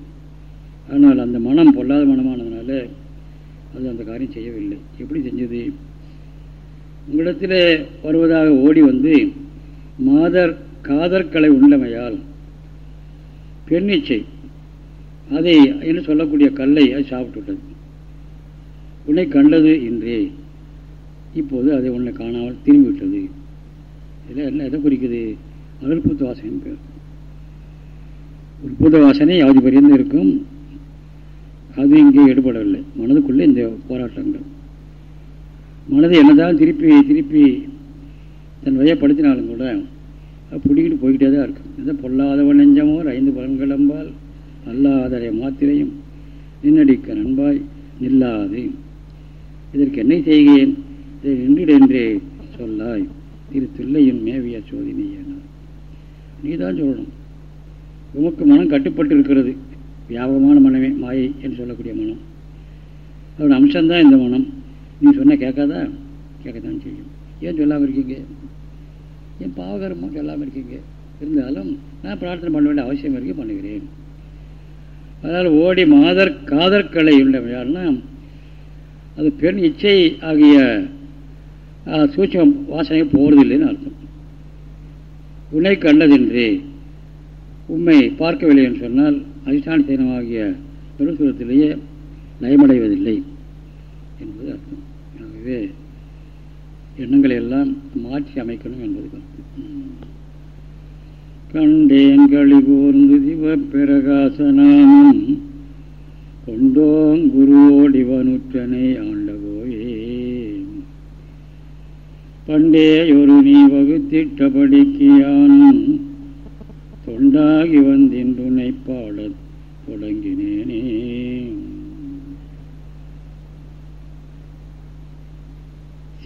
[SPEAKER 1] ஆனால் அந்த மனம் பொல்லாத மனமானதுனால அது அந்த காரியம் செய்யவில்லை. எப்படி செஞ்சது? உங்களிடத்தில் வருவதாக ஓடி வந்து மாதர் காதற்களை உள்ளமையால் பெண்ணிச்சை அதை என்று சொல்லக்கூடிய கல்லை அது சாப்பிட்டு விட்டது உன்னை கண்டது இன்றே. இப்போது அதை உன்னை காணாமல் திரும்பிவிட்டது. இதில் என்ன எதை குறிக்குது? அகல்புத்து வாசனைன்னு பேர். உற்புத வாசனை அது பரிந்து இருக்கும். அது இங்கே ஈடுபடவில்லை மனதுக்குள்ளே இந்த போராட்டங்கள். மனதை என்னதான் திருப்பி திருப்பி தன் வயப்படுத்தினாலும் கூட அது பிடிக்கிட்டு போய்கிட்டே தான் இருக்கும். எதோ பொல்லாதவன் நெஞ்சமோ ஐந்து பலன்களம்பால் அல்லாதரை மாத்திரையும் நின்னடிக்க நண்பாய் நில்லாது. இதற்கு என்ன செய்கிறேன்? இதை சொல்லாய். திரு தில்லையின் மேவிய சோதினி நீ தான் சொல்லணும். உமக்கு மனம் கட்டுப்பட்டு இருக்கிறது வியாபகமான மனமே மாயை என்று சொல்லக்கூடிய மனம். அதோட அம்சம்தான் இந்த மனம். நீ சொன்ன கேட்காதா? கேட்கத்தான் செய்யும். ஏன் சொல்லாமல் இருக்கீங்க? ஏன் பாவகரமாக சொல்லாமல் இருக்கீங்க? இருந்தாலும் நான் பிரார்த்தனை பண்ண வேண்டிய அவசியம் இருக்கு பண்ணுகிறேன். அதனால் ஓடி மாதர் காதற்கலை உள்ள யாருன்னா அது பெண் இச்சை ஆகிய சூட்சம் வாசனை போகிறதில்லைன்னு அர்த்தம். உன்னை கண்டதென்றே உண்மை பார்க்கவில்லை என்று சொன்னால் அதிஷ்டான சேனமாகிய பெருசுரத்திலேயே நயமடைவதில்லை என்பது அர்த்தம். ஆகவே எண்ணங்களை எல்லாம் மாற்றி அமைக்கணும் என்பது கண்டேன் களி கூர்ந்து சிவ பிரகாசனாமும் கொண்டோங் குருவோடிவனுற்றனை ஆண்டு பண்டேயொரு நீ வகுத்திட்டபடிக்கியான் தொண்டாகி வந்தின்றுனை பாடத் தொடங்கினேனே.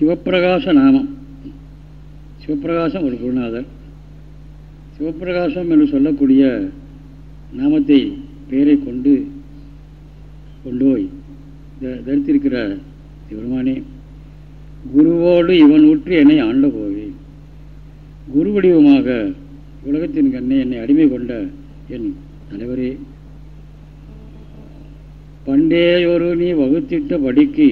[SPEAKER 1] சிவப்பிரகாச நாமம். சிவப்பிரகாசம் ஒரு குருநாதர். சிவப்பிரகாசம் என்று சொல்லக்கூடிய நாமத்தை பெயரை கொண்டு கொண்டு போய் தரித்திருக்கிற சிவருமானே குருவோடு இவன் ஊற்றி என்னை ஆண்ட போவே. குரு வடிவமாக உலகத்தின் கண்ணை என்னை அடிமை கொண்ட என் தலைவரே. பண்டேயொரு நீ வகுத்திட்ட படிக்கு.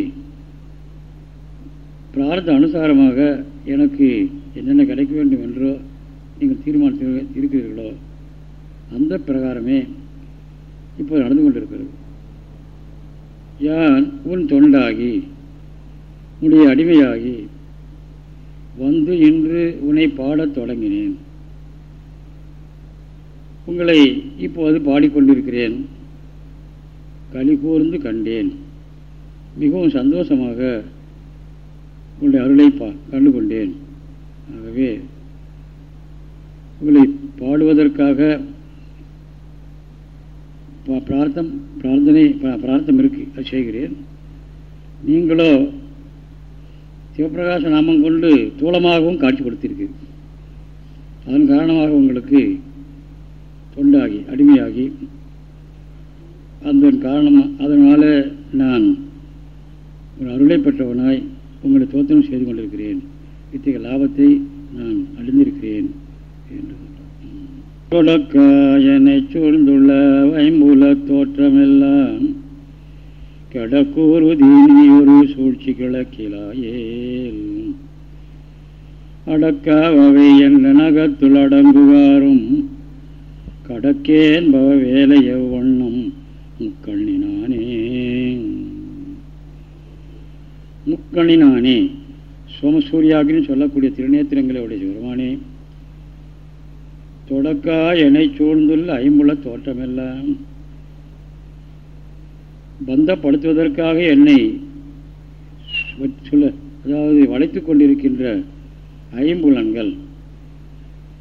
[SPEAKER 1] பிரார்த்த அனுசாரமாக எனக்கு என்னென்ன கிடைக்க வேண்டும் என்றோ நீங்கள் தீர்மானித்து இருக்கிறீர்களோ? அந்த பிரகாரமே இப்போ நடந்து கொண்டிருக்கிறது. யான் உன் தொண்டாகி உன்னுடைய அடிமையாகி வந்து இன்று உன்னை பாடத் தொடங்கினேன். உங்களை இப்போது பாடிக்கொண்டிருக்கிறேன். களி கூர்ந்து கண்டேன். மிகவும் சந்தோஷமாக உங்களுடைய அருளை பா கண்டு கொண்டேன் ஆகவே உங்களை பாடுவதற்காக பிரார்த்தம் பிரார்த்தனை பிரார்த்தம் இருக்கு செய்கிறேன். நீங்களோ சிவபிரகாச நாமம் கொண்டு தூளமாகவும் காட்சிப்படுத்தியிருக்கு. அதன் காரணமாக உங்களுக்கு தொண்டாகி அடிமையாகி அதன் காரணமாக அதனால் நான் ஒரு அருளை பெற்றவனாய் உங்களை தோத்தனம் செய்து கொண்டிருக்கிறேன். இத்தகைய லாபத்தை நான் அடைந்திருக்கிறேன் என்று தொடக்காயனை சூழ்ந்துள்ள வைம்புல தோற்றமெல்லாம் கடக்கூறுதீனி ஒரு சூழ்ச்சி கிழக்கிலாயேல் அடக்காவை என்ற நகத்துள் அடங்குவாரும். கடக்கேன் பவ வேலை எவ்வண்ணம் முக்கண்ணினானே. முக்கண்ணினானே. சோமசூரியாகின்னு சொல்லக்கூடிய திருநேத்திரங்களை உடைய சிவருமானே தொடக்கா எனை சூழ்ந்துள்ள ஐம்புல தோற்றமெல்லாம் பந்தப்படுத்துவதற்காக என்னை சொல்ல அதாவது வளைத்து கொண்டிருக்கின்ற ஐம்புலன்கள்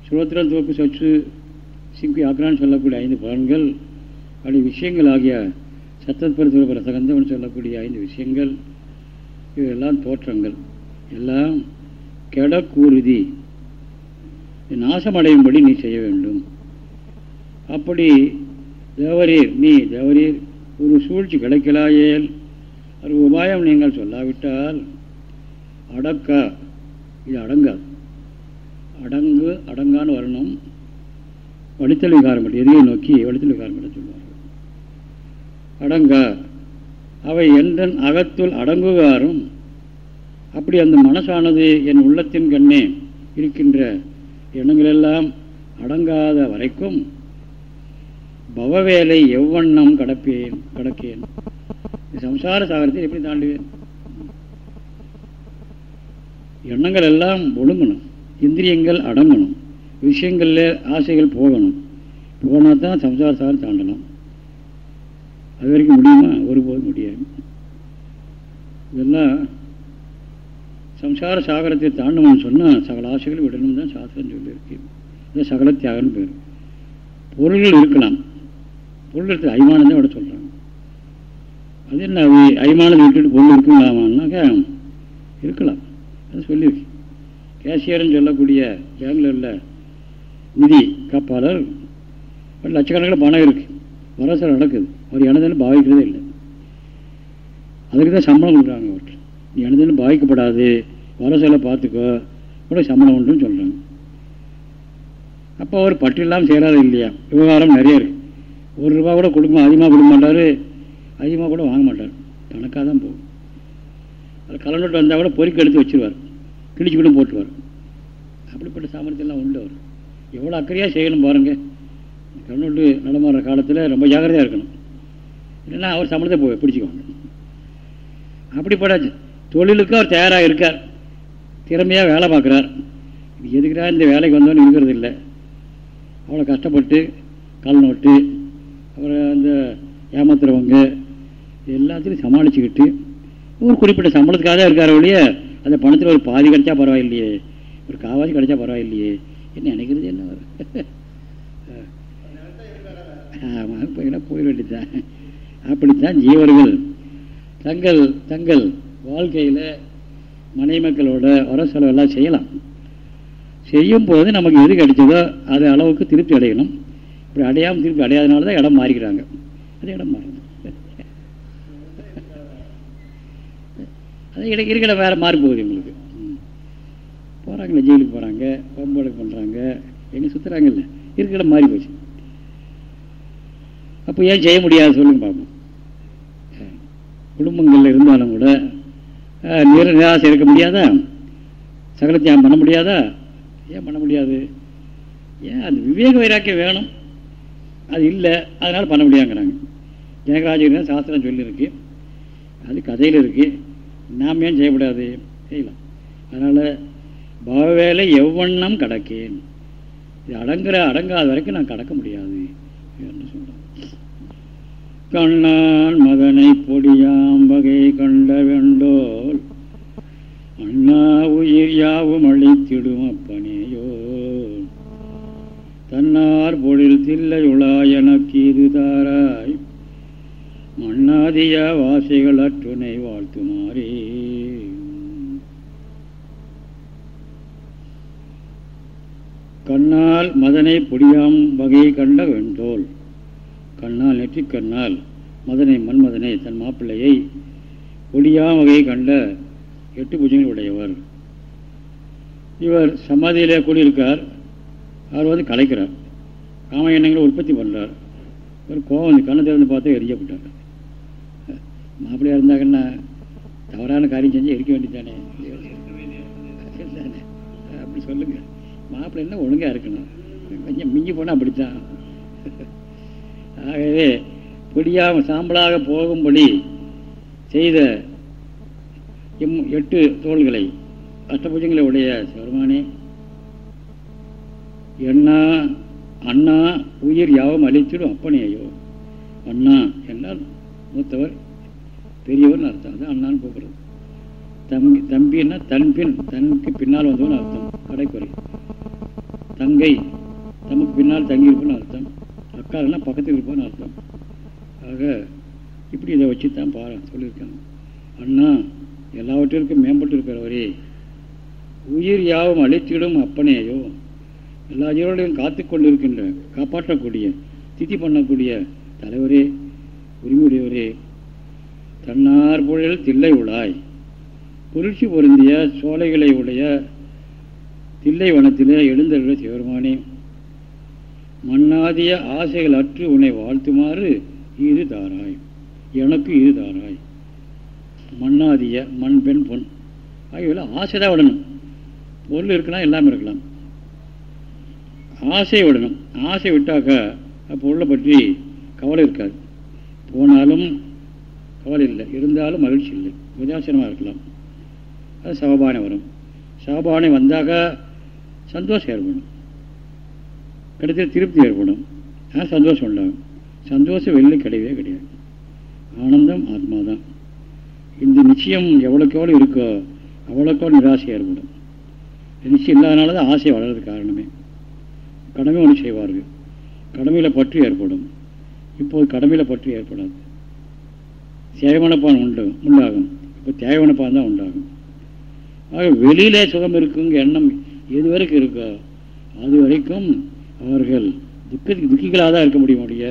[SPEAKER 1] சுரோத்திரம் தோப்பு சற்று சிங்கி ஆக்ரான் சொல்லக்கூடிய ஐந்து பலன்கள் அப்படி விஷயங்கள் ஆகிய சத்தத்பரத்துவ ரசகந்தம் சொல்லக்கூடிய ஐந்து விஷயங்கள் இவையெல்லாம் தோற்றங்கள். எல்லாம் கெடக்கூறுதி. நாசமடையும்படி நீ செய்ய வேண்டும். அப்படி தேவரீர் நீ தேவரீர் ஒரு சூழ்ச்சி கிடைக்கலாயேல் ஒரு உபாயம் நீங்கள் சொல்லாவிட்டால் அடக்கா இது அடங்காது. அடங்கு அடங்கான்னு வரணும். வடித்தல் விகாரம் மட்டும் எதையை நோக்கி வடித்தல் விகாரம் சொல்வார்கள். அடங்கா அவை என்றன் அகத்துள் அடங்குகாரும். அப்படி அந்த மனசானது என் உள்ளத்தின் கண்ணே இருக்கின்ற எண்ணங்களெல்லாம் அடங்காத வரைக்கும் பவவேலை எவ்வண்ணம் கடப்பேன் கடக்கேன். சம்சார சாகரத்தை எப்படி தாண்டுவேன்? எண்ணங்கள் எல்லாம் ஒழுங்கணும் இந்திரியங்கள் அடங்கணும். விஷயங்களில் ஆசைகள் போகணும். போனால் தான் சம்சார சாகரம் தாண்டணும். அது வரைக்கும் முடியுமா? ஒருபோதும் முடியாது. இதெல்லாம் சம்சார சாகரத்தை தாண்டணும்னு சொன்னால் சகல ஆசைகள் விடணும் தான் சாஸ்திரம் சொல்லியிருக்கு. இது சகல தியாகம்னு பேர். பொருள்கள் இருக்கலாம். பொருள் எடுத்து அய்மானம் தான் விட சொல்கிறாங்க அது என்ன அது அய்மானத்தை விட்டுட்டு பொருள் இருக்குங்களாமான்னாக்கா இருக்கலாம். அது சொல்லியிருக்கு. கேஷியர்னு சொல்லக்கூடிய பேங்கில் உள்ள நிதி காப்பாளர் லட்சக்கணக்கில் பணம் இருக்குது வரசல் நடக்குது. அவர் எனதுன்னு பாவிக்கிறதே இல்லை. அதுக்கு தான் சம்பளம் கொடுக்குறாங்க அவருக்கு நீ எனதுன்னு பாதிக்கப்படாது வரசலை பார்த்துக்கோ. கூட சம்பளம் உண்டுன்னு சொல்கிறாங்க அப்போ அவர் பட்டு இல்லாமல் செய்கிறாரு இல்லையா? விவகாரம் நிறைய இருக்குது ஒரு ரூபா கூட கொடுக்க அதிகமாக கொடுக்க மாட்டார். அதிகமாக கூட வாங்க மாட்டார். கணக்காக தான் போகும். அது கலநோட்டு வந்தால் கூட பொறிக்க எடுத்து வச்சுருவார். கிழிச்சு கூட போட்டுவார் அப்படிப்பட்ட சாமர்த்தியெல்லாம் உண்டு அவர். எவ்வளோ அக்கறையாக செய்யணும் பாருங்கள் கலநோட்டு நடமாடுற காலத்தில் ரொம்ப ஜாக்கிரதையாக இருக்கணும். இல்லைன்னா அவர் சம்பளத்தை போய் பிடிச்சிக்குவாங்க. அப்படிப்பட்ட தொழிலுக்கு அவர் தயாராக இருக்கார். திறமையாக வேலை பார்க்குறார். எதுக்குறா இந்த வேலைக்கு வந்தோன்னு இருக்கிறது இல்லை. அவ்வளோ கஷ்டப்பட்டு கல் நோட்டு அப்புறம் அந்த ஏமாத்துறவங்க எல்லாத்திலையும் சமாளிச்சுக்கிட்டு ஒரு குறிப்பிட்ட சம்பளத்துக்காக தான் இருக்கார் ஒழிய அந்த பணத்தில் ஒரு பாதி கிடைச்சா பரவாயில்லையே ஒரு காவாசி கிடைச்சா பரவாயில்லையே என்ன நினைக்கிறது என்ன ஆமாம் இப்போ என்ன போயிட வேண்டியதுதான். அப்படித்தான் ஜீவர்கள் தங்கள் தங்கள் வாழ்க்கையில் மனை மக்களோட வர செலவெல்லாம் செய்யலாம். செய்யும் போது நமக்கு எது கிடைச்சதோ அது அளவுக்கு திருப்தி அடையணும். அப்படி அடையாமல் திருப்பி அடையாதனால தான் இடம் மாறிக்கிறாங்க. அது இடம் மாறுது அது இட இருக்கிற வேறு மாறி போகுது எங்களுக்கு. போகிறாங்களே ஜெயிலுக்கு போகிறாங்க பம்பளுக்கு பண்ணுறாங்க எங்கே சுற்றுறாங்கல்ல இருக்கிற மாறி போச்சு. அப்போ ஏன் செய்ய முடியாது சொல்லுங்க பார்ப்போம் குடும்பங்களில் இருந்தாலும் கூட நிற நிராசை இருக்க முடியாதா? சகலத்தையும் பண்ண முடியாதா? ஏன் பண்ண முடியாது? ஏன் அந்த விவேக வைராக்கியம் வேணும்? அது இல்லை அதனால் பண்ண முடியாங்கிறாங்க. ஜெயகராஜன் சாஸ்திரம் சொல்லியிருக்கு அது கதையில் இருக்குது நாம் ஏன் செய்யக்கூடாது செய்யலாம். அதனால் பாவேலை எவ்வண்ணம் கடக்கேன். இது அடங்குற அடங்காத வரைக்கும் நான் கடக்க முடியாது சொல்கிறேன் கண்ணான் மதனை பொடியாம் வகை கண்ட வேண்டோல் அண்ணா உயிர் யாவும் அழித்திடும் அப்பனேயோ தன்னார் பொழில் தில்லையுளா எனக்கு இது தாராய். மண்ணாதிய வாசிகள் அற்றுனை வாழ்த்துமாறே. கண்ணால் மதனை பொடியாம் வகை கண்ட வெண்டோல் கண்ணால் நெற்றி கண்ணால் மதனை மன்மதனை தன் மாப்பிள்ளையை பொடியாம் வகையை கண்ட எட்டு பூஜைகள் உடையவர் இவர் சமாதியிலே கூடியிருக்கார். அவர் வந்து கலைக்கிறார். காம எண்ணங்களை உற்பத்தி பண்ணுறார் ஒரு கோவம் வந்து கண்ணை திறந்து பார்த்தா எரியப்பட்டார் மாப்பிள்ளையாக இருந்தாங்கன்னா தவறான காரியம் செஞ்சு எரிக்க வேண்டியதானே அப்படி சொல்லுங்கள் மாப்பிள்ளை என்ன ஒழுங்காக இருக்கணும்? கொஞ்சம் மிஞ்சி போனால் அப்படித்தான். ஆகவே பொடியாக சாம்பலாக போகும்படி செய்த எம் எட்டு தோள்களை அஷ்டபுஜங்களை உடைய சிவருமானே எண்ணா அண்ணா உயிர் யாவும் அழித்திடும் அப்பனையோ அண்ணா என்றால் மூத்தவர் பெரியவர்னு அர்த்தம். அது அண்ணான்னு கூப்பிடுறது தம்பி தம்பின்னா தன்பின் தனக்கு பின்னால் வந்தவன் அர்த்தம் கடைக்குறை. தங்கை தமக்கு பின்னால் தங்கியிருப்போன்னு அர்த்தம். அக்காருன்னா பக்கத்தில் இருப்பான்னு அர்த்தம். ஆக இப்படி இதை வச்சு தான் பாரு சொல்லியிருக்காங்க. அண்ணா எல்லாவற்றிற்கும் மேம்பட்டு இருக்கிறவரே உயிர் யாவும் அழித்திடும் அப்பனேயோ எல்லா ஜீவர்களையும் காத்து கொண்டிருக்கின்ற காப்பாற்றக்கூடிய திதி பண்ணக்கூடிய தலைவரே உரிமையுடையவரே தன்னார் பொழில் தில்லை உழாய் புரட்சி பொருந்திய சோலைகளை உடைய தில்லை வனத்திலே எழுந்தருள சிவருமானே மன்னாதிய ஆசைகள் அற்று உன்னை வாழ்த்துமாறு இது தாராய். எனக்கு இது தாராய். மண்ணாதிய மண் பெண் பொன். ஆகியவெல்லாம் ஆசை தான் விடணும். பொருள் இருக்கலாம் எல்லாமே இருக்கலாம். ஆசை விடணும். ஆசை விட்டாக்கா பொருளை பற்றி கவலை இருக்காது. போனாலும் கவலை இல்லை. இருந்தாலும் மகிழ்ச்சி இல்லை. உதாசீனமாக இருக்கலாம். அது சவபானை வரும். சவபானை வந்தாக சந்தோஷம் ஏற்படும். கிடைத்த திருப்தி ஏற்படும். அது சந்தோஷம் உண்டாகும். சந்தோஷம் வெளியில் கிடையவே கிடையாது. ஆனந்தம் ஆத்மா தான் இந்த நிச்சயம் எவ்வளோக்கு எவ்வளோ இருக்கோ அவ்வளோக்கோ நிராசை ஏற்படும். நிச்சயம் இல்லாதனால தான் ஆசை வளர்கிறது காரணமே. கடமை ஒன்று செய்வார்கள். கடமையில் பற்று ஏற்படும். இப்போது கடமையில் பற்று ஏற்படாது. சேவனப்பான் உண்டு உண்டாகும். இப்போ தேவனப்பான் தான் உண்டாகும். ஆக வெளியிலே சுகம் இருக்குங்க எண்ணம் எது வரைக்கும் இருக்கோ? அது வரைக்கும் அவர்கள் துக்க துக்கிகளாக தான் இருக்க முடியும் உடைய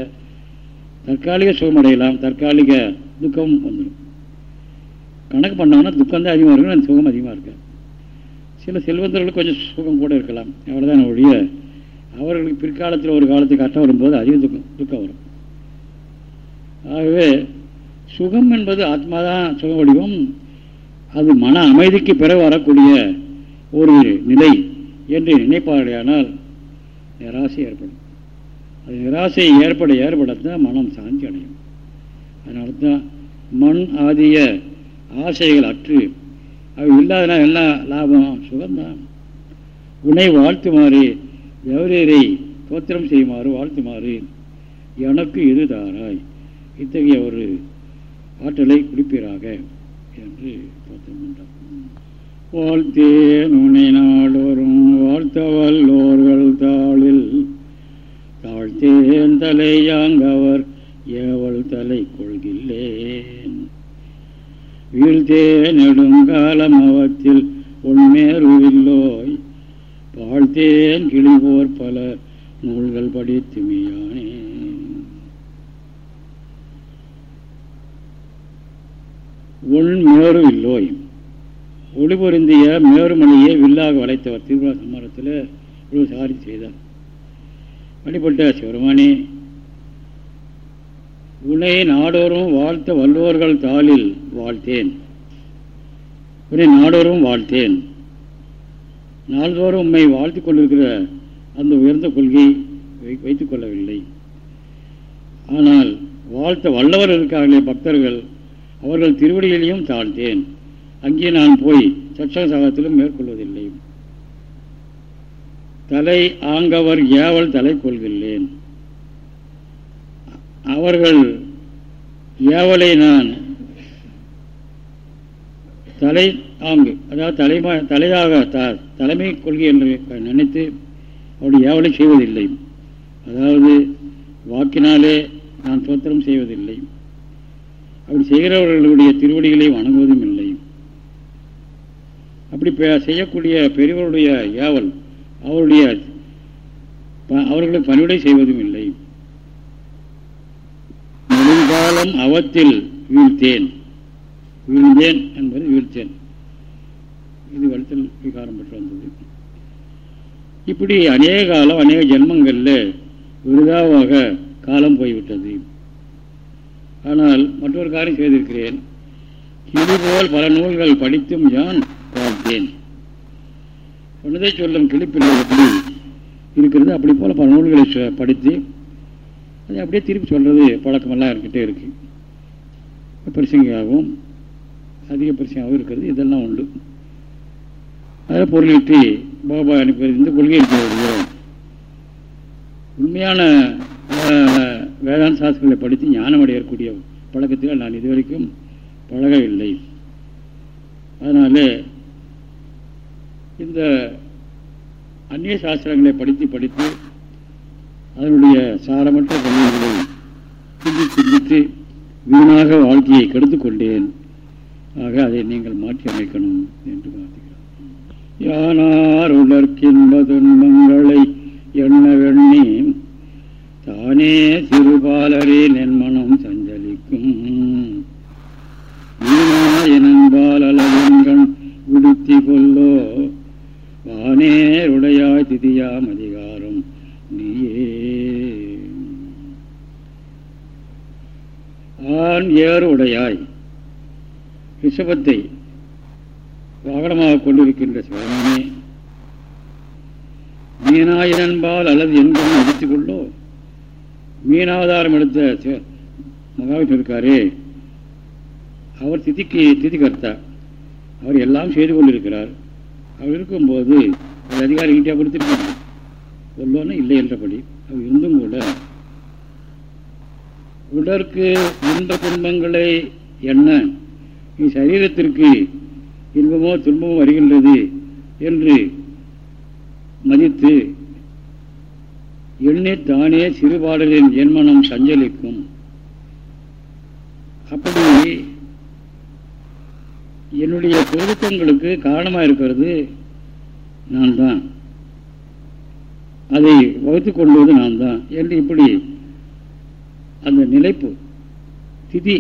[SPEAKER 1] தற்காலிக சுகம் அடையலாம். தற்காலிக துக்கம் வந்துடும். கணக்கு பண்ணாங்கன்னா துக்கம் தான் அதிகமாக இருக்கும் சுகம் அதிகமாக இருக்காது. சில செல்வந்தர்களுக்கு கொஞ்சம் சுகம் கூட இருக்கலாம். அவ்வளோதான் ஒழிய அவர்களுக்கு பிற்காலத்தில் ஒரு காலத்துக்கு கஷ்டம் வரும்போது அதிக துக்கம் துக்கம் வரும். ஆகவே சுகம் என்பது ஆத்மா தான் சுக வடிவம். அது மன அமைதிக்கு பிறகு வரக்கூடிய ஒரு நிலை என்று நினைப்பார்களானால் நிராசை ஏற்படும். அது நிராசை ஏற்பட ஏற்படத்தான் மனம் சாந்தி அடையும். அதனால தான் மண் ஆதிய ஆசைகள் அற்று அவை இல்லாதனா என்ன லாபம் சுகம்தான். உனை வாழ்த்துமாறு எவரேரை தோத்திரம் செய்யுமாறு வாழ்த்துமாறு. எனக்கு இது தாராய். இத்தகைய ஒரு ஆற்றலை குடிப்பீராக என்று தோத்திரம் என்றார் வாழ்த்தேன் நாடோறும் வாழ்த்தவல்லோர்கள் தாளில். தாழ்த்தேன் தலையாங்கவர் ஏவல் தலை கொள்கில்லேன். வீழ்த்தே நெடுங்காலம் அவத்தில் உண்மேறுவில்லோய் வாழ்த்தேன் கிழிவோர் பல நூல்கள் படித்துமையானே. உள் மேறு இல்லோய். ஒளிபொருந்திய மேருமணியை வில்லாக வளைத்தவர் திருவிழா சம்மாரத்தில் இவ்வளவு சாரி செய்தார். வழிபட்ட சிவருமானி உன்னை நாடோறும் வாழ்த்த வல்லோர்கள் தாளில் வாழ்த்தேன். உன்னை நாடோறும் வாழ்த்தேன். நாள்தோறும் உண்மை வாழ்த்து கொண்டிருக்கிற அந்த உயர்ந்த கொள்கை வைத்துக் கொள்ளவில்லை. ஆனால் வாழ்த்த வல்லவர் இருக்கார்களே பக்தர்கள் அவர்கள் திருவடியிலையும் தாழ்த்தேன். அங்கே நான் போய் சட்சக சகத்திலும் மேற்கொள்வதில்லை. தலை ஆங்கவர் ஏவல் தலை கொள்கின்றேன். அவர்கள் ஏவலை நான் தலை ஆங்கு அதாவது தலைமா தலைதாக த தலைமை கொள்கை என்று நினைத்து அவருடைய ஏவலை செய்வதில்லை. அதாவது வாக்கினாலே நான் தோத்திரம் செய்வதில்லை. அப்படி செய்கிறவர்களுடைய திருவடிகளை வணங்குவதும் இல்லை. அப்படி செய்யக்கூடிய பெரியவருடைய ஏவல் அவருடைய அவர்களை பணிவிடை செய்வதும் இல்லை. நெடுங்காலம் அவத்தில் வீழ்த்தேன். வீழ்ந்தேன் என்பது வீழ்த்தேன். இது வளத்தில் விகாரம் பெற்று வந்தது. இப்படி அநேக காலம் அநேக ஜென்மங்களில் விருதாவாக காலம் போய்விட்டது. ஆனால் மற்றொரு காரியம் செய்திருக்கிறேன். இதுபோல் பல நூல்கள் படித்தும் யான் பார்த்தேன் சொன்னதை சொல்லும் கிளிப்பில் எப்படி இருக்கிறது அப்படி போல் பல நூல்களை படித்து அதை அப்படியே திருப்பி சொல்கிறது பழக்கமெல்லாம் இருக்கிட்டே இருக்கு. பிரசங்காகவும் அதிக பிரச்சனையாகவும் இருக்கிறது. இதெல்லாம் உண்டு. அதை பொருளீட்டி பாபா அனுப்பி இந்த கொள்கை இருக்கிறது உண்மையான வேதாந்த சாஸ்திரங்களை படித்து ஞானம் அடையக்கூடிய பழக்கத்தில் நான் இதுவரைக்கும் பழகவில்லை. அதனால் இந்த அந்நிய சாஸ்திரங்களை படித்து படித்து அதனுடைய சாரமற்ற பணிகளை சிந்தி சிந்தித்து வீணாக வாழ்க்கையை கெடுத்து கொண்டேன். ஆக அதை நீங்கள் மாற்றி அமைக்கணும் என்று பார்த்துக்கிறோம் யானார் உலர்க்கின்ற துன்பங்களை எண்ண வெண்ணி தானே சிறுபாலரே நென்மனம் சஞ்சலிக்கும். வீணாயனன்பால் அளவெண்கண் விடுத்தி கொள்ளோ வானேருடையாய் திதியாம் அதிகாரம் நீயே. ஆண் ஏறு உடையாய் ரிஷபத்தை பிரகடமாக கொண்டிருக்கின்ற சிவனே மீனாயிரன்பால் அல்லது என்கொண்டு அடித்துக் கொள்ளோ. மீனாவதாரம் எடுத்த மகாவிஷ்ணு இருக்காரே அவர் திதிக்கு திதி கர்த்தா அவர் எல்லாம் செய்து கொண்டிருக்கிறார். அவர் இருக்கும்போது அவர் அதிகாரிகிட்டே கொடுத்துருக்காங்க சொல்லோன்னு இல்லை என்றபடி. அவர் இருந்தும் கூட உடற்கு இன்ப துன்பங்களை என்ன? நீ சரீரத்திற்கு இன்பமோ துன்பமோ வருகின்றது என்று மதித்து எண்ணி தானே சிறுபாடலின் என்மனம் சஞ்சலிக்கும். அப்படி என்னுடைய பெருக்கங்களுக்கு காரணமாக இருக்கிறது நான் தான் அதை வகுத்து கொள்வது நான் தான் என்று இப்படி அந்த நிலைப்பு திதி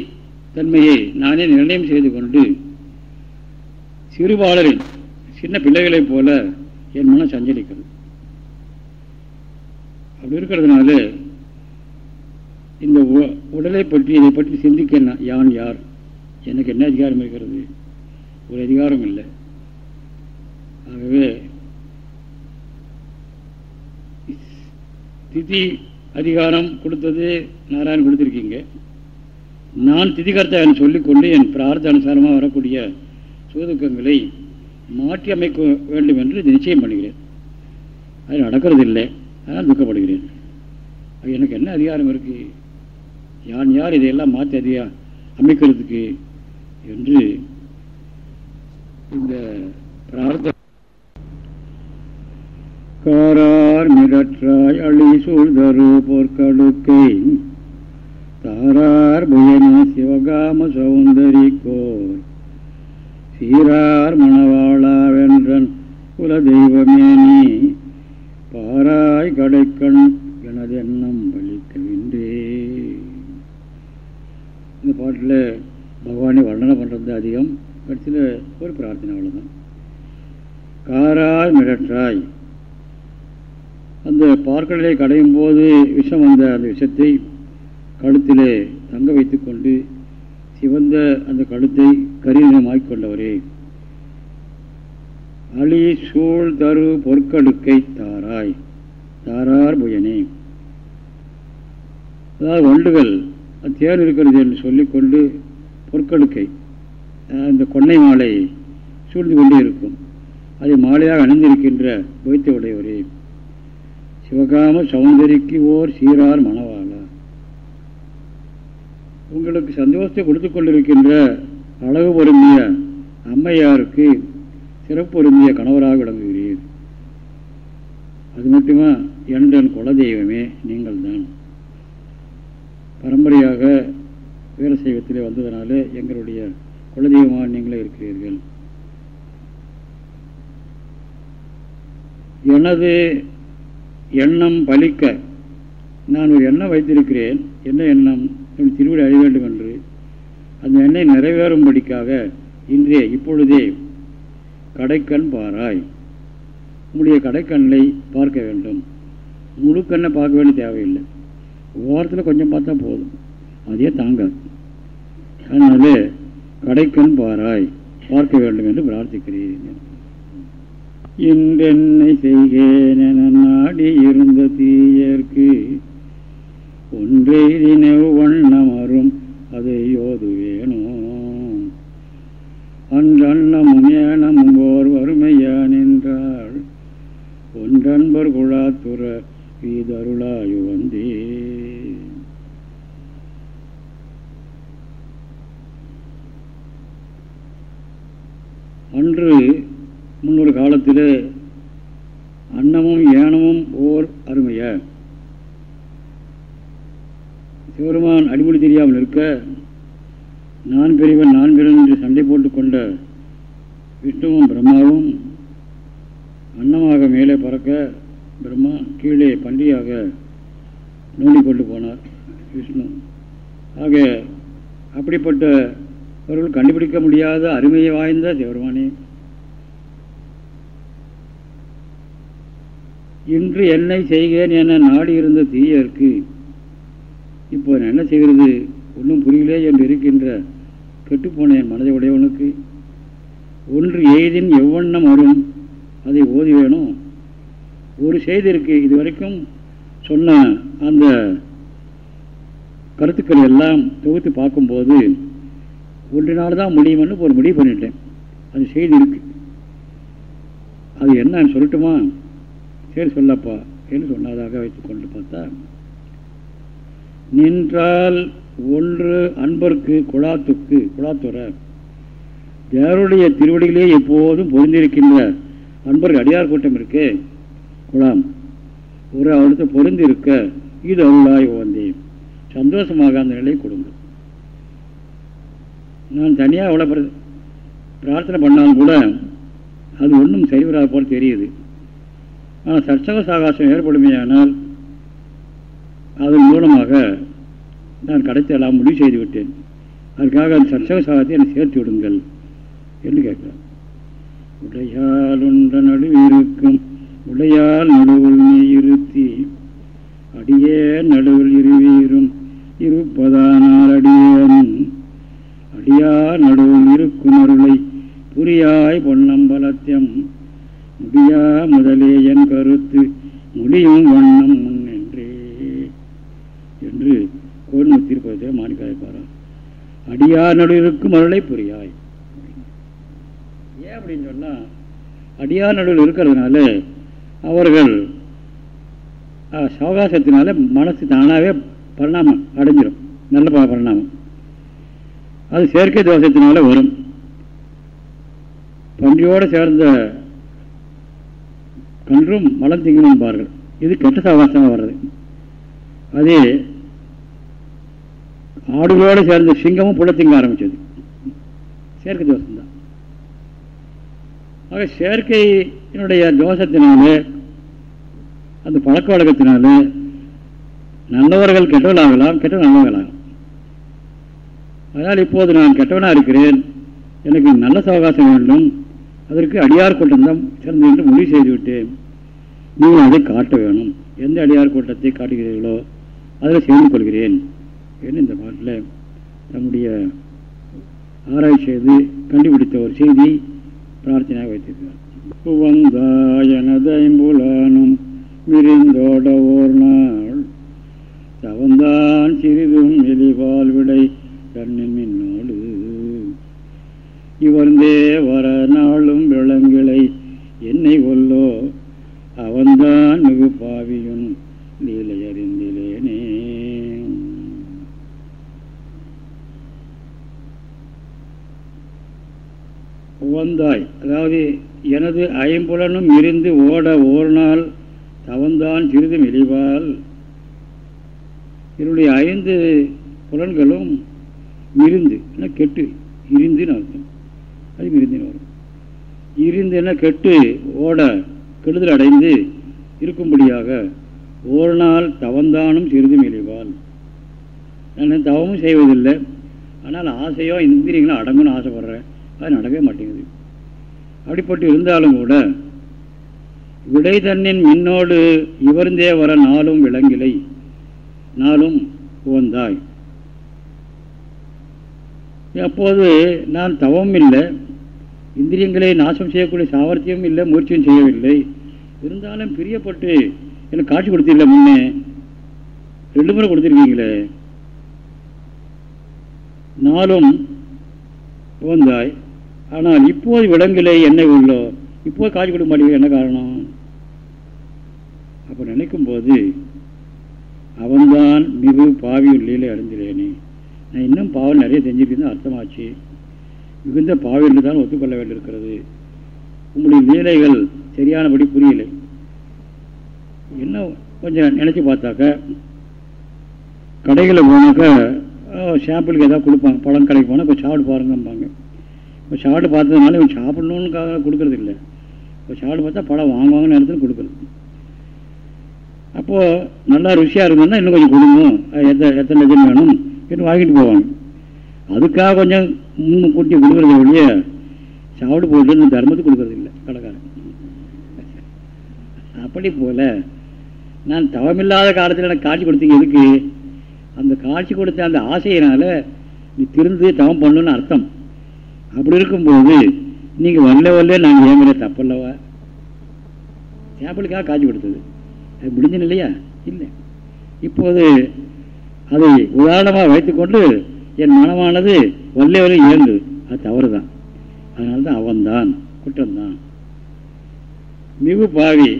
[SPEAKER 1] தன்மையை நானே நிர்ணயம் செய்து கொண்டு சிறுபாளரில் சின்ன பிள்ளைகளைப் போல என் மனம் சஞ்சலிக்கிறது அப்படி இருக்கிறதுனால இந்த உடலை பற்றி இதை பற்றி சிந்திக்க யான் யார்? எனக்கு என்ன அதிகாரம் இருக்கிறது? ஒரு அதிகாரம் இல்லை. ஆகவே திதி அதிகாரம் கொடுத்தது நாராயணன் கொடுத்துருக்கீங்க. நான் திதிகர்த்தா சொல்லிக்கொண்டு என் பிரார்த்த அனுசாரமாக வரக்கூடிய சுகதுக்கங்களை மாற்றி அமைக்க வேண்டும் என்று நிச்சயம் பண்ணுகிறேன். அது நடக்கிறது இல்லை அதனால் துக்கப்படுகிறேன் எனக்கு என்ன அதிகாரம் இருக்கு? யான் யார் இதையெல்லாம் மாற்றி அதிகா அமைக்கிறதுக்கு என்று இந்த பிரார்த்த காரார் மிரற்றாய் அழி சூழ்தரு போர்க்கடுக்கை. தாரார் புயனி சிவகாம சௌந்தரி கோர். சீரார் மணவாளா குல குல தெய்வமேனி பாராய் கடைக்கண் எனது எண்ணம் பழிக்கவின்றே இந்த பாட்டில் பகவானை வர்ணனை பண்ணுறது அதிகம். கடைசியில் ஒரு பிரார்த்தனை அவ்வளோதான் காராய் மிரற்றாய் அந்த பார்க்கடலை கடையும் போது விஷம் வந்த அந்த விஷத்தை கழுத்திலே தங்க வைத்து கொண்டு சிவந்த அந்த கழுத்தை கரிநிலமாக்கிக் கொண்டவரே. அழி சூழ் தரு பொற்கடுக்கை தாராய். தாரார் புயனே. அதாவது வண்டுகள் தேர் இருக்கிறது என்று சொல்லிக்கொண்டு பொற்கடுக்கை அந்த கொன்னை மாலை சூழ்ந்து கொண்டே இருக்கும். அதை மாலையாக அணிந்திருக்கின்ற வைத்த உடையவரே சிவகாம சௌந்தரிக்கு ஓர் சீரார் மணவாளா. உங்களுக்கு சந்தோஷத்தை கொடுத்து கொண்டிருக்கின்ற அழகு பொருந்திய அம்மையாருக்கு சிறப்பு பொருந்திய கணவராக விளங்குகிறீர். அது மட்டுமா என்றன் குலதெய்வமே நீங்கள் தான். பரம்பரையாக வீரசைவத்திலே வந்ததனால எங்களுடைய குலதெய்வமாக நீங்களே இருக்கிறீர்கள். எனது எண்ணம் பலிக்க நான் ஒரு எண்ணம் வைத்திருக்கிறேன். என்ன எண்ணம்? என் திருவிழி அறிய வேண்டும் என்று அந்த எண்ணெய் நிறைவேறும்படிக்காக இன்றே இப்பொழுதே கடைக்கண் பாராய். உங்களுடைய கடைக்கண்ணை பார்க்க வேண்டும். முழு கண்ணை பார்க்க வேண்டிய தேவையில்லை. ஓரத்தில் கொஞ்சம் பார்த்தா போதும். அதே தாங்காது அதனால கடைக்கண் பாராய் பார்க்க வேண்டும் என்று பிரார்த்திக்கிறேன். இன்றென்னை செய்கேன் என நாடி இருந்த தீயர்க்கு ஒன்றே வண்ணமரும் அதை யோது வேணும் அன்றன்னமும் ஏனமும் ஓர் வறுமையான் என்றாள் ஒன்றன்பர் குழாத்துற வீதருளாயு வந்தே அன்று முன்னொரு காலத்தில் அன்னமும் ஏனமும் ஓர் அருமைய. சிவருமான் அடிமொழி தெரியாமல் இருக்க நான் பெரியவன் நான் பெரியவன் என்று சண்டை போட்டுக்கொண்ட விஷ்ணுவும் பிரம்மாவும் அன்னமாக மேலே பறக்க பிரம்மா கீழே பண்டிகையாக நோண்டிக்கொண்டு போனார் விஷ்ணு. ஆக அப்படிப்பட்டவர்கள் கண்டுபிடிக்க முடியாத அருமையை வாய்ந்த சிவருமானே இன்று என்னை செய்கிறேன் என நாடி இருந்த தீயருக்கு இப்போ நான் என்ன செய்கிறது? ஒன்றும் புரியலே என்று இருக்கின்ற கெட்டுப்போன என் மனதை உடையவனுக்கு ஒன்று எய்தின் எவ்வண்ணம் வரும்? அதை ஓதி வேணும் ஒரு செய்தி இருக்குது இது வரைக்கும் சொன்ன அந்த கருத்துக்கள் எல்லாம் தொகுத்து பார்க்கும்போது ஒன்றினால் தான் முடியும்னு ஒரு முடிவு பண்ணிட்டேன். அது செய்தி இருக்கு. அது என்னன்னு சொல்லட்டுமா? சரி சொல்லப்பா என்று சொன்னதாக வைத்துக்கொண்டு பார்த்தா நின்றால் ஒன்று அன்பர்க்கு குழாத்துக்கு குழாத்துறார் தேவருடைய திருவடிகளே எப்போதும் பொருந்திருக்கின்ற அன்பர்கள் அடியார் கூட்டம் இருக்கு? குழாம். ஒரு அவளுக்கு பொருந்தி இருக்க இது அருளாய் வந்தேன் சந்தோஷமாக அந்த நிலையை கொடுங்க நான் தனியாக அவ்வளோ பிரார்த்தனை பண்ணாலும் கூட அது ஒன்றும் சரிவராக போல் தெரியுது. ஆனால் சர்ச்சக சாகாசம் ஏற்படுமையானால் அதன் மூலமாக நான் எல்லாம் முடிவு செய்து விட்டேன் அதுக்காக அந்த சற்சக சாகத்தை என்னை சேர்த்து விடுங்கள் என்று கேட்கிறார். உடையால் உண்ட நடுவிருக்கும் உடையால் நடுவில் நீ இருத்தி அடியே நடுவில் இருவீரும் இருப்பதானால் அடியேன் அடியார் நடுவில் இருக்கும் அருளை புரியாய் பொன்னம்பலத்தியம் முடியா முதலே என் கருத்து முடியும் வண்ணம் முன் என்று கோன்முத்தி திருப்பதியை மாணிக்காய்ப்பாராம் அடியார் நடுவில் அருளை புரியாய். ஏன் அப்படின்னு சொன்னால் அடியார் நடுவில் இருக்கிறதுனால அவர்கள் சவகாசத்தினால மனசு தானாகவே பரிணாமம் அடைஞ்சிடும் நல்ல பரிணாமம். அது செயற்கை தோஷத்தினால வரும். பன்றியோடு சேர்ந்த கன்றும் மலம் திங்கணும் பார்கள். இது கெட்ட சவகாசமாக வர்றது. அதே ஆடுகளோடு சேர்ந்த சிங்கமும் புள்ள திங்க ஆரம்பித்தது செயற்கை தோஷம்தான் ஆக செயற்கையினுடைய தோஷத்தினாலே அந்த பழக்க வழக்கத்தினாலே நல்லவர்கள் கெட்டவர்களாகலாம் கெட்ட நல்லவர்களாகலாம். அதனால் இப்போது நான் கெட்டவனாக இருக்கிறேன் எனக்கு நல்ல சவகாசம் வேண்டும் அதற்கு அடியார் கூட்டம் தான் சிறந்து என்று முடிவு செய்துவிட்டேன். நீங்கள் அதை காட்ட வேணும். எந்த அடியார் கூட்டத்தை காட்டுகிறீர்களோ அதில் சேர்ந்து கொள்கிறேன். என்று இந்த பாட்டில் தம்முடைய ஆராய்ச்சி செய்து கண்டுபிடித்த ஒரு செய்தி பிரார்த்தனையாக வைத்திருக்கிறார். புவந்தாயனதைம்புலானும் விரிந்தோட ஓர் நாள். தவந்தான் சிறிதும் எலிவால் விடை கண்ணின் மின்னோடு. இவர்ந்தே வர நாளும் விளங்கிளை என்னை கொல்லோ. அவன்தான் மிகு பாவியும் லீலை உவந்தாய் அதாவது எனது ஐம்புலனும் இருந்து ஓட ஓர் நாள் தவந்தான் சிறிது மெலிவால் என்னுடைய ஐந்து புலன்களும் இருந்து என்ன கெட்டு இருந்துன்னு அர்த்தம். அது இருந்துன்னு வரும். இருந்து என்ன கெட்டு ஓட கெடுதல் அடைந்து இருக்கும்படியாக ஒரு நாள் தவந்தானும் சிறிது மெலிவால் நான் தவமும் செய்வதில்லை. ஆனால் ஆசையோ இந்திரியங்களும் அடங்குன்னு ஆசைப்படுறேன். அது நடக்கவே மாட்டேங்குது. அப்படிப்பட்டு இருந்தாலும் கூட விடை தன்னின் மின்னோடு இவர்ந்தே வர நாளும் விளங்கிலை நாளும் புகந்தாய் அப்போது நான் தவம் இல்லை இந்திரியங்களை நாசம் செய்யக்கூடிய சாமர்த்தியமும் இல்லை முயற்சியும் செய்யவில்லை. இருந்தாலும் பிரியப்பட்டு எனக்கு காட்சி கொடுத்தில்ல முன்னே. ரெண்டு முறை கொடுத்துருக்கீங்களே. நாளும் புகந்தாய் ஆனால் இப்போது விலங்கிலே என்ன உள்ளோ இப்போது காட்சி கொடுக்க மாட்டேங்குது என்ன காரணம்? அப்போ நினைக்கும் போது அவன்தான் மிகு பாவி உள்ளிலே அடைஞ்சிலேனே நான் இன்னும் பாவம் நிறைய செஞ்சிருக்கேன் அர்த்தமாச்சு. மிகுந்த பாவியில் தான் ஒத்துக்கொள்ள வேண்டியிருக்கிறது. உங்களுடைய லீலைகள் சரியானபடி புரியலை. என்ன கொஞ்சம் நினச்சி பார்த்தாக்க கடைகளில் போனாக்கா சாம்பிளுக்கு எதாவது கொடுப்பாங்க பழம் கடைக்கு போனால் இப்போ சாப்பிட்டு பாருங்கம்பாங்க. இப்போ சாப்பிட்டு பார்த்ததுனால இவன் சாப்பிடணுன்னு கொடுக்கறது இல்லை இப்போ சாப்பிட்டு பார்த்தா பழம் வாங்குவாங்க நேரத்தில் கொடுக்குறது. அப்போது நல்லா ருசியாக இருந்ததுன்னா இன்னும் கொஞ்சம் கொடுங்க. எத்தனை எத்தனை லட்சம் வேணும்? என்று வாங்கிட்டு போவாங்க. அதுக்காக கொஞ்சம் மூணு கூட்டி கொடுக்குறது ஒழிய சாப்பிட்டு போட்டு தர்மத்துக்கு கொடுக்கறது இல்லை கடைக்காரன். அப்படி போல் நான் தவமில்லாத காலத்தில் எனக்கு காட்சி கொடுத்தீங்க எதுக்கு? அந்த காட்சி கொடுத்த அந்த ஆசையினால் நீ திருந்து தவம் பண்ணணுன்னு அர்த்தம். அப்படி இருக்கும்போது நீங்கள் வரல வரல நாங்கள் ஏங்கிற தப்பல்லவா? சேப்பலுக்காக காட்சி கொடுத்தது. அது முடிஞ்சது இல்லையா? இல்லை. இப்போது அதை உதாரணமாக வைத்துக்கொண்டு என் மனமானது வல்லே வரை இயங்குது அது தவறு தான் அதனால தான் அவன்தான் குற்றம்தான். மிகு பாவி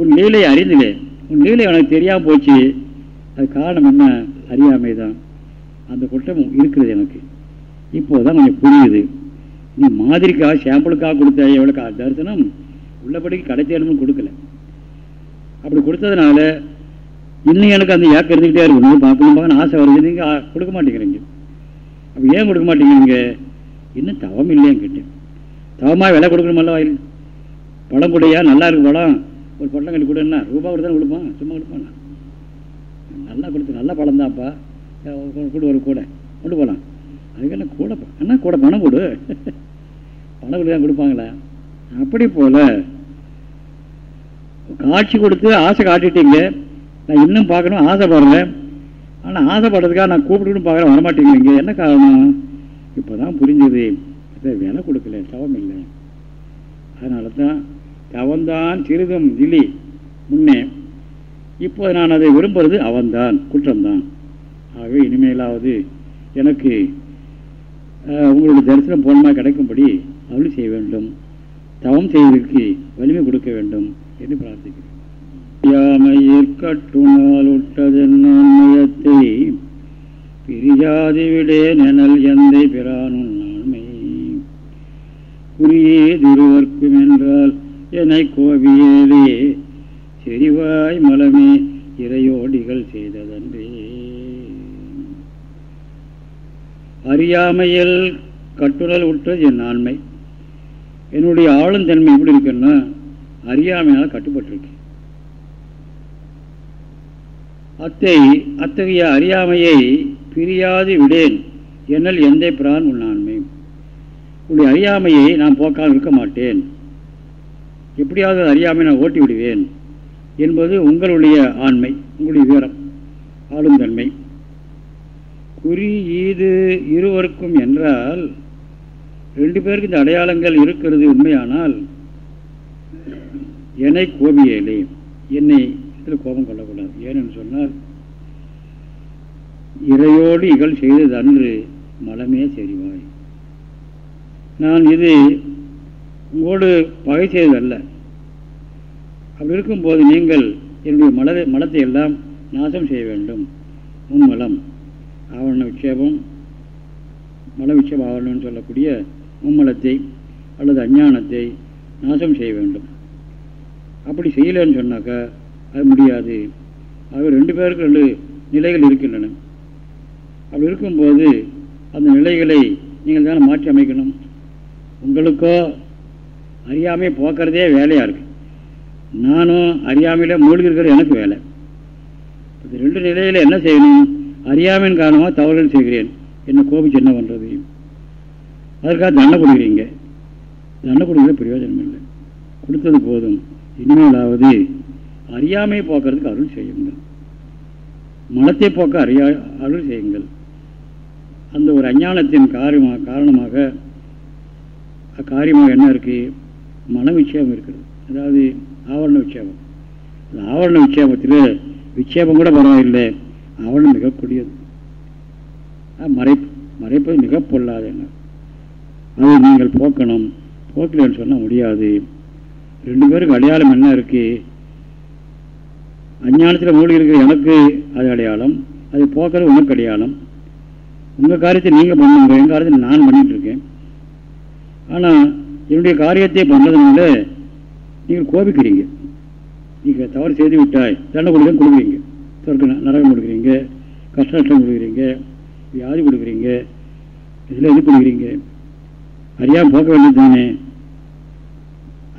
[SPEAKER 1] உன் லீலை அறிந்திலே உன் லீலை உனக்கு தெரியாமல் போச்சு. அது காரணம் என்ன? அறியாமை தான் அந்த குற்றம் இருக்கிறது எனக்கு. இப்போதான் கொஞ்சம் புரியுது. நீ மாதிரிக்காக சாம்பிளுக்காக கொடுத்த எவ்வளோ தரிசனம்? உள்ளபடிக்கு கடை கொடுக்கல. அப்படி கொடுத்ததுனால இன்னும் எனக்கு அந்த ஏக்கம் இருந்துக்கிட்டே இருக்கும் பார்க்கணும் பார்க்கணும் ஆசை வருது. நீங்கள் கொடுக்க மாட்டேங்கிறீங்க. அப்போ ஏன் கொடுக்க மாட்டேங்கிறீங்க? இன்னும் தவம் இல்லைன்னு கேட்டேன் தவமாக விலை கொடுக்கணுமல்ல வாயில் பழம் கூடையா? நல்லா இருக்கு படம் ஒரு பழம் கட்டி கொடுன்னா ரூபா கொடுத்தா கொடுப்பான். சும்மா கொடுப்பான்? நல்லா கொடுத்து நல்ல படம் தான்ப்பா. கொடு ஒரு கூட. கொண்டு போகலாம் அதுக்கெல்லாம் கூட என்ன கூட பணம் கொடு. பணம் கொடுத்தா கொடுப்பாங்களே? அப்படி போல காட்சி கொடுத்து ஆசை காட்டிட்டீங்க. நான் இன்னும் பார்க்கணும் ஆசைப்படுறேன் ஆனால் ஆசைப்படுறதுக்காக நான் கூப்பிட்டுன்னு பார்க்குறேன் வரமாட்டேங்கிறீங்க. என்ன காரணம்? இப்போ தான் புரிஞ்சுது. இதை விலை கொடுக்கல தவம் இல்லை. அதனால தான் தவந்தான் சிறிதும் இல்லை முன்னே இப்போ நான் அதை விரும்புறது அவன்தான் குற்றம்தான். ஆகவே இனிமேலாவது எனக்கு உங்களுடைய தரிசனம் பூர்ணமாக கிடைக்கும்படி அருள் செய்ய வேண்டும். தவம் செய்வதற்கு வலிமை கொடுக்க வேண்டும் என்று பிரார்த்திக்கிறேன். யாமையிற்கட்டுணால் உட்டதென்னயத்தை பிரியாதி விடே நெனல் எந்தை பிரானும் நான்மை. குறியே திருவர்க்கும் என்றால் என்னை கோவியேலே செறிவாய் மலமே இறையோடிகள் செய்ததன்றே. அறியாமையில் கட்டுரல் உற்றது என் ஆண்மை. என்னுடைய ஆளுந்தன்மை எப்படி இருக்குன்னா அறியாமையால் கட்டுப்பட்டிருக்கேன் அத்தை அத்தகைய அறியாமையை பிரியாது விடேன். என்னல் எந்த பிரான் உன்னான்மை உன்னுடைய அறியாமையை நான் போக்காமல் இருக்க மாட்டேன். எப்படியாவது அறியாமை நான் ஓட்டி விடுவேன் என்பது உங்களுடைய ஆண்மை உங்களுடைய வீரம் ஆளுந்தன்மை. குறியீது இருவருக்கும் என்றால் ரெண்டு பேருக்கு இந்த அடையாளங்கள் இருக்கிறது உண்மையானால் என்னை கோபியலே. என்னை இதில் கோபம் கொள்ளக்கூடாது. ஏனென்று சொன்னால் இறையோடு இகழ் செய்தது அன்று மலமே செறிவாய். நான் இது உங்களோடு பகை செய்ததல்ல. அப்படி இருக்கும்போது நீங்கள் என்னுடைய மலதை மலத்தை எல்லாம் நாசம் செய்ய வேண்டும். உன் மலம். ஆவரண விட்சேபம் மல விட்சேப ஆவரணம்னு சொல்லக்கூடிய மும்மலத்தை அல்லது அஞ்ஞானத்தை நாசம் செய்ய வேண்டும். அப்படி செய்யலைன்னு சொன்னாக்கா அது முடியாது. ஆக ரெண்டு பேருக்கு ரெண்டு நிலைகள் இருக்கின்றன. அப்படி இருக்கும்போது அந்த நிலைகளை நீங்கள் தானே மாற்றி அமைக்கணும். உங்களுக்கோ அறியாமை போக்குறதே வேலையாக இருக்குது நானும் அறியாமையில் மூழ்கி இருக்கிறது எனக்கு வேலை. இது ரெண்டு நிலையில் என்ன செய்யணும்? அறியாமையின் காரணமாக தவறுகள் செய்கிறேன். என்ன கோபிச்சு என்ன பண்ணுறது அதற்காக தண்டனை கொடுக்குறீங்க. தண்டனை கொடுக்குற பிரயோஜனம் இல்லை. கொடுத்தது போதும். இனிமேலாவது அறியாமையை போக்குறதுக்கு அருள் செய்யுங்கள். மனத்தை போக்க அறியா அருள் செய்யுங்கள். அந்த ஒரு அஞ்ஞானத்தின் காரியமாக காரணமாக அக்காரியமாக என்ன இருக்குது மன விட்சேபம் இருக்குது அதாவது ஆவரண விட்சேபம் அந்த ஆவரண விட்சேபத்தில் விட்சேபம் கூட பரவாயில்லை. ஆவரணம் மிகக்கூடியது மறைப்பு மறைப்பது மிக பொல்லாதுங்க. அதை நீங்கள் போக்கணும். போக்கலன்னு சொன்ன முடியாது. ரெண்டு பேருக்கு அடையாளம் என்ன இருக்குது அஞ்ஞானத்தில் மூழ்கி இருக்கிற எனக்கு அது அடையாளம் அது போக்குறது உனக்கு அடையாளம். உங்கள் காரியத்தை நீங்கள் பண்ணுங்க எங்கள் காரியத்தை நான் பண்ணிகிட்டு இருக்கேன். ஆனால் என்னுடைய காரியத்தை பண்ணுறதுனால நீங்கள் கோபிக்கிறீங்க. நீங்கள் தவறு செய்து விட்டாய் தண்டை கொடுக்க கொடுக்குறீங்க. சொர்க்க நரகம் கொடுக்குறீங்க கஷ்ட நஷ்டம் கொடுக்குறீங்க வியாதி கொடுக்குறீங்க இதில் எது கொடுக்குறீங்க அறியாமல் போக்க வேண்டியது தானே.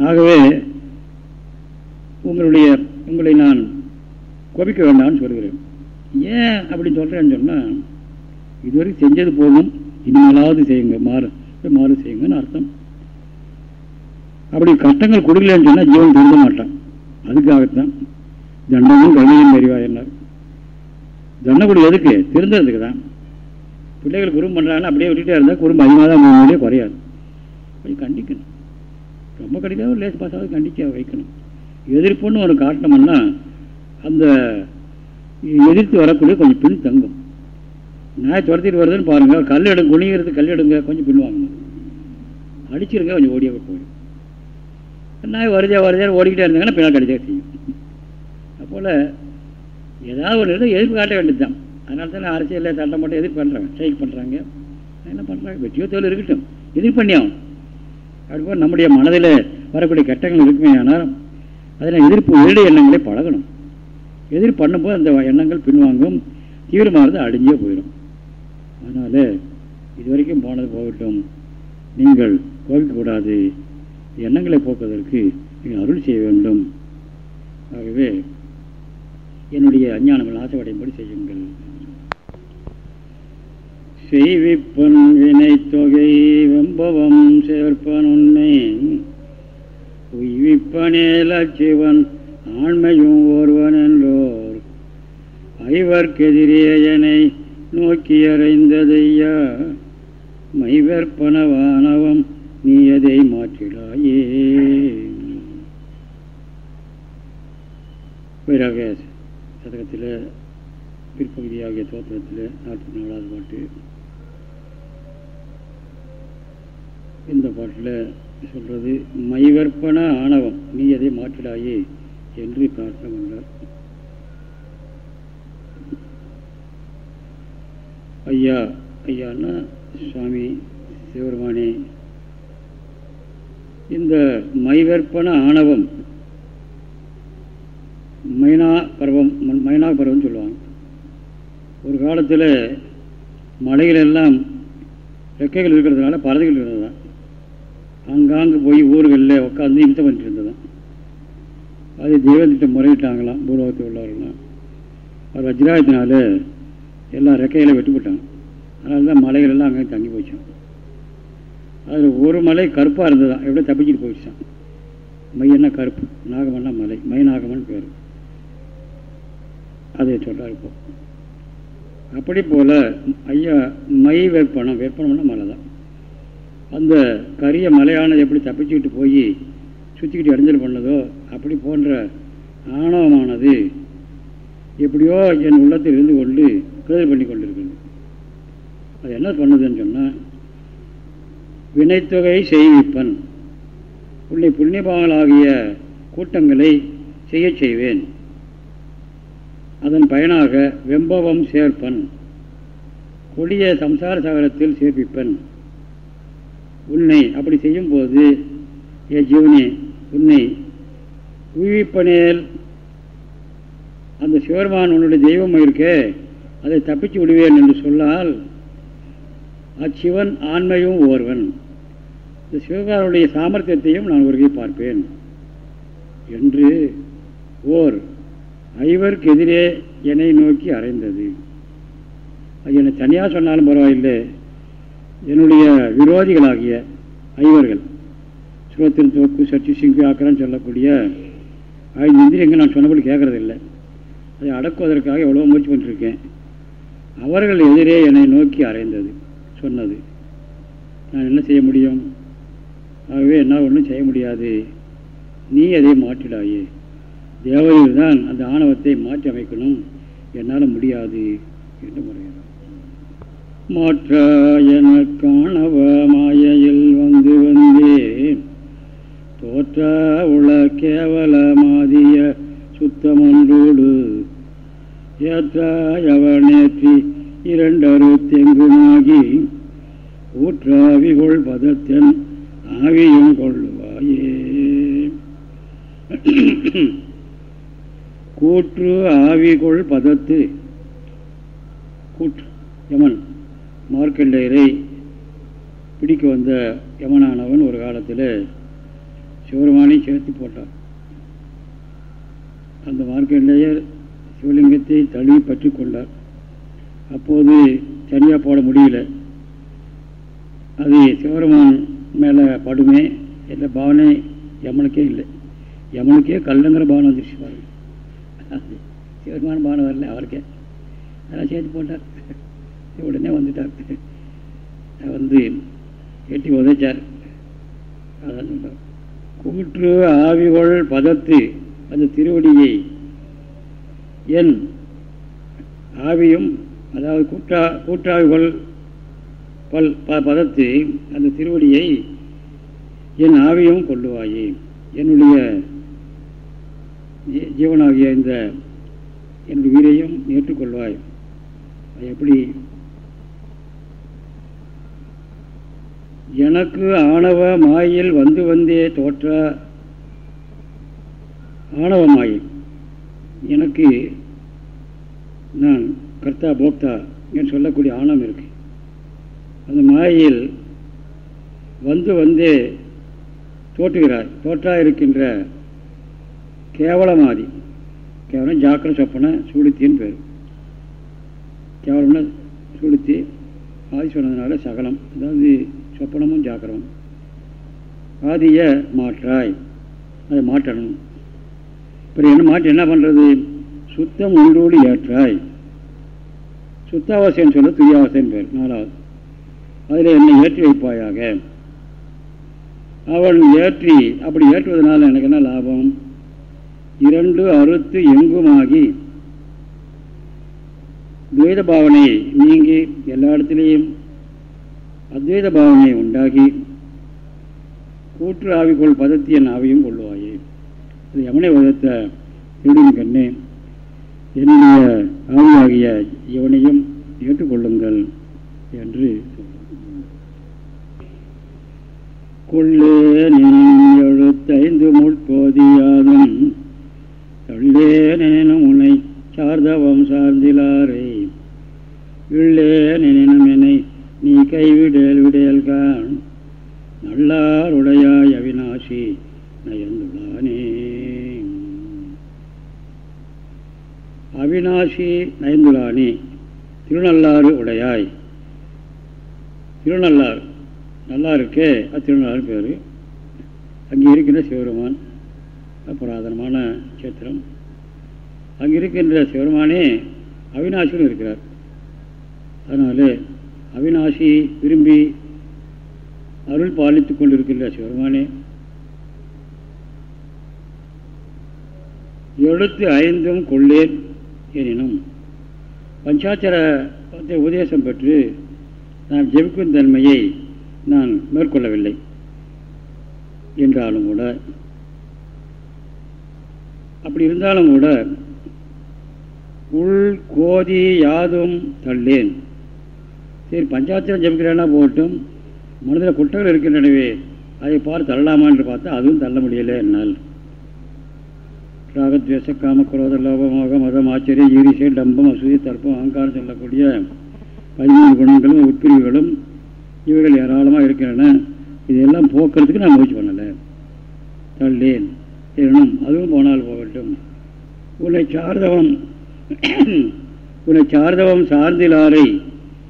[SPEAKER 1] ஆகவே உங்களுடைய உங்களை நான் கோபிக்க வேண்டாம்னு சொல்கிறேன் ஏன் அப்படி சொல்கிறேன்னு சொன்னால் இதுவரைக்கும் செஞ்சது போகும் இனிமேலாவது செய்யுங்க மாறு மாறு செய்யுங்கன்னு அர்த்தம். அப்படி கஷ்டங்கள் கொடுக்கலன்னு சொன்னால் ஜீவன் திருந்த மாட்டான். அதுக்காகத்தான். தண்டமும் கருணையும் அறிவாய் என்ன தண்டனை கொடு எதுக்கு? திருந்ததுக்கு தான். பிள்ளைகள் குறும்பு பண்ணுறாங்கன்னா அப்படியே விட்டுட்டே இருந்தால் குறும்பு அதிகமாக தான் குறையாது. கொஞ்சம் கண்டிக்கணும். ரொம்ப கண்டிக்காத லேஸ் பாசாவது கண்டிக்க வைக்கணும். எதிர்ப்புன்னு ஒரு காட்டினோம்னா அந்த எதிர்த்து வரக்கூடிய கொஞ்சம் பின் தங்கும். நாய் துரத்திட்டு வருதுன்னு பாருங்கள் கல் எடுங்க குனிகிறது கல் எடுங்க கொஞ்சம் பின் வாங்கணும். அடிச்சிருங்க கொஞ்சம் ஓடியாக போயிடும். நாய் வருதே வருதே ஓடிக்கிட்டே இருந்தாங்கன்னா பின்னால் கடிச்சா செய்யும். போல் ஏதாவது ஒரு இடம் எதிர்ப்பு காட்ட வேண்டியது தான் அதனால தானே அரசியலில் சட்டம் போட்டு எதிர்ப்பு பண்ணுறாங்க ஸ்ட்ரைக் பண்ணுறாங்க என்ன பண்ணுறாங்க வெற்றியோ தோல் இருக்கட்டும். எதிர்ப்பு பண்ணி ஆகும் அப்படி போல் நம்முடைய மனதில் வரக்கூடிய கட்டங்கள் இருக்குமே ஆனால் அதில் எதிர்ப்பு எதிரடி எண்ணங்களை பழகணும். எதிர் பண்ணும்போது அந்த எண்ணங்கள் பின்வாங்கும். தீவிரமானது அழிஞ்சே போயிடும். அதனால் இதுவரைக்கும் போனது போகட்டும். நீங்கள் கோவிக்கக்கூடாது எண்ணங்களை போக்குவதற்கு நீங்கள் அருள் செய்ய வேண்டும். ஆகவே என்னுடைய அஞ்ஞானங்கள் ஆசைப்படையும்படி செய்யுங்கள். செய்விப்பன் வினை தொகை வெம்பவம் சேர்ப்பன் உண்மை உய்விப்பனேல சிவன் ஆண்மையும் ஒருவன் என்றோர். ஐவர்க்கெதிரேயனை நோக்கி அறைந்ததையா? மைவற்பனவானவம் நீ அதை மாற்றிடாயே? வைராக சதகத்தில் பிற்பகுதியாகிய தோற்றத்தில் நாற்பத்தி நாலாவது பாட்டு. இந்த பாட்டில் சொல்கிறது மைவற்பன ஆணவம் நீ எதை மாற்றிடாயே என்று பிரார்த்தனை கொண்டார் ஐயா ஐயான்னா சுவாமி சிவபெருமானே இந்த மைவற்பன ஆணவம் மைனா பருவம் மைனா பருவம்னு சொல்லுவாங்க. ஒரு காலத்தில் மலையிலெல்லாம் ரெக்கைகள் இருக்கிறதுனால பறவைகள் இருந்தது. தான் அங்காங்கு போய் ஊர்களில் உட்காந்து இம்சம் பண்ணிட்டு இருந்ததான் அது தெய்வத்திட்ட முறையிட்டாங்களாம் பூலோகத்தில் உள்ளவர்கள்லாம். அவர் வஜ்ராயத்தினால எல்லாம் ரெக்கைகளை வெட்டுப்பட்டாங்க அதனால தான் மலைகள் எல்லாம் அங்கே தங்கி போச்சான் அதில் ஒரு மலை கருப்பாக இருந்ததான் எப்படியோ தப்பிச்சிட்டு போயிடுச்சான் மையன்னா கருப்பு நாகமன்னா மலை மை நாகமன் பேர். அதை சொல்கிறார் இப்போ. அப்படி போல் ஐயா மை வெப்பனம் வெப்பனம்னா மலை தான். அந்த கரிய மலையானது எப்படி தப்பிச்சுக்கிட்டு போய் சுற்றிக்கிட்டு இடைஞ்சல் பண்ணதோ அப்படி போன்ற ஆணவமானது எப்படியோ என் உள்ளத்தில் இருந்து கொண்டு கேதல் பண்ணி கொண்டிருக்கிறது. அது என்ன பண்ணுதுன்னு சொன்னால் வினைத்தொகை செய்விப்பன். உன்னை புண்ணியபாகளாகிய கூட்டங்களை செய்ய செய்வேன். அதன் பயனாக வெம்பவம் சேர்ப்பன். கொடிய சம்சார சாகரத்தில் சேர்ப்பிப்பன். உன்னை அப்படி செய்யும்போது ஏ ஜீவனே உன்னை உயிர்ப்பனேல் அந்த சிவருமான் உன்னுடைய தெய்வம் இருக்கே அதை தப்பிச்சு விடுவேன் என்று சொன்னால் அச்சிவன் ஆண்மையும் ஓர்வன். இந்த சிவகாரனுடைய சாமர்த்தியத்தையும் நான் ஒருகை பார்ப்பேன். என்று ஓர் ஐவருக்கு எதிரே என்னை நோக்கி அறைந்தது. அது என்னை தனியாக சொன்னாலும் பரவாயில்லை. என்னுடைய விரோதிகளாகிய ஐவர்கள் சுரோத்தின் தோக்கு சர்ச்சி சிங்கி ஆக்கரன்னு சொல்லக்கூடிய ஐந்து இந்திரியங்கள் நான் சொன்னபடி கேட்கறதில்லை. அதை அடக்குவதற்காக எவ்வளோ முயற்சி பண்ணிருக்கேன். அவர்கள் எதிரே என்னை நோக்கி அறைந்தது சொன்னது. நான் என்ன செய்ய முடியும்? ஆகவே என்னால் ஒன்றும் செய்ய முடியாது. நீ அதை மாற்றிடாயே? தேவதையில் தான் அந்த ஆணவத்தை மாற்றி அமைக்கணும் என்னால் முடியாது என்று முறையினார் மாற்றாயன காணவ மாயையில் வந்து வந்தே தோற்றா உள கேவல மாதிய சுத்தமொன்றோடு ஏற்றாயவனேற்றி இரண்டரு தெங்குமாகி ஊற்றாவிகொள் பதத்தன் ஆவியும் கொள்ளுவாயே. கூற்று ஆவிகொள் பதத்து. கூற்று யமன். மார்க்கண்டேயரை பிடிக்க வந்த யமனானவன் ஒரு காலத்தில் சிவருமானை சேர்த்து போட்டான். அந்த மார்க்கண்டேயர் சிவலிங்கத்தை தழுவி பற்றி கொண்டார் அப்போது தனியாக போட முடியல. அது சிவருமான் மேலே படுமே எந்த பாவனை யமனுக்கே இல்லை. யமனுக்கே கல்லுங்கிற பாவனை வந்துருச்சு பாருங்கள் சிவபெருமான பாவனை வரல அவருக்கே. அதெல்லாம் சேர்த்து போட்டார். உடனே வந்துட்டார். வந்து எட்டி உதைச்சார். அதான் சொல்கிறார் கூற்று ஆவிகொள் பதத்து அந்த திருவடியை. என் ஆவியும் அதாவது கூட்டா கூற்றாவிகள் பல் ப பதத்து அந்த திருவடியை என் ஆவியும் கொள்ளுவாயே. என்னுடைய ஜீவனாகிய இந்த என்னுடைய உயிரையும் ஏற்றுக்கொள்வாய். அது எப்படி? எனக்கு ஆணவ மாயில் வந்து வந்தே தோற்ற ஆணவமாயி எனக்கு நான் கர்த்தா போக்தா என்று சொல்லக்கூடிய ஆணவம் இருக்கு. அந்த மாயில் வந்து வந்தே தோற்றுகிறார் தோற்றா இருக்கின்ற கேவலமாதி. கேவலம் ஜாக்கிர சொப்பன சூடுத்தின்னு பேர். கேவலம்னா சூடுத்தி ஆதி சொன்னதுனால சகலம். அதாவது சொப்பனமும் ஜாக்கிரமும் ஆதியை மாற்றாய். அதை மாற்றணும். இப்போ என்ன மாற்றி என்ன பண்ணுறது சுத்தம் ஒன்றோடு ஏற்றாய். சுத்தாவசைன்னு சொல்ல துரியாவசைன்னு பேர் நாலாவது. அதில் என்னை ஏற்றி வைப்பாயாக. அவன் ஏற்றி அப்படி ஏற்றுவதனால எனக்கு என்ன லாபம்? இரண்டு அறுத்து எங்குமாகி? துவைத பாவனை நீங்கி எல்லா இடத்துலையும் அத்வைத பாவனை உண்டாகி கூற்று ஆவிக்கொள் பதத்தியன் ஆவியும் கொள்ளுவாயே. அது எவனை வதத்த திருடின் கண்ணே என்னுடைய ஆவியாகிய இவனையும் ஏற்றுக்கொள்ளுங்கள் என்று கொள்ளேனின் எழுத்தைந்து முட்போதியாதும் தள்ளேனேனும் உன்னை சார்ந்தவம் சார்ந்திலாரே. இள்ளேனெனும் என்னை நீ கைவிடேல் விடேல் கான் நல்லாருடையாய் அவிநாசி நயந்துள்ளானே. அவிநாசி நயந்துள்ளானே. திருநள்ளாறு உடையாய். திருநள்ளாறு. நல்லா இருக்கே அது திருநள்ளாறு பேர். அங்கே இருக்கின்ற சிவருமான் புராதனமான கஷேத்திரம். அங்கே இருக்கின்ற சிவருமானே அவினாசியும் இருக்கிறார். அதனால் அவிநாசி விரும்பி அருள் பாலித்துக் கொண்டிருக்கின்ற சிவருமானே எழுத்து ஐந்தும் கொள்ளேன் எனினும் பஞ்சாச்சரத்தை உபதேசம் பெற்று நான் ஜெபிக்கும் தன்மையை நான் மேற்கொள்ளவில்லை. என்றாலும் கூட அப்படி இருந்தாலும் கூட உள் கோதி யாதும் தள்ளேன். சரி பஞ்சாத்திரம் ஜபிக்கிறேன்னா போட்டும் மனதில் குற்றங்கள் இருக்கின்றனவே அதை பார்த்து தள்ளலாமா என்று பார்த்தா அதுவும் தள்ள முடியலை என்னால். ராகத்வேஷ காம குரோத லோபமாக மதம் ஆச்சரியம் ஈரிசை டம்பம் அசூதி தர்ப்பம் அகங்காரம் சொல்லக்கூடிய பதிமூணு குணங்களும் உட்பிரிவுகளும் இவைகள் ஏராளமாக இருக்கின்றன. இதெல்லாம் போக்குறதுக்கு நான் முயற்சி பண்ணலை. தள்ளேன். எனும் அதுவும் போனால் போகட்டும். உன்னை சார்ந்தவம் உன்னை சார்ந்தவம் சார்ந்திலாரை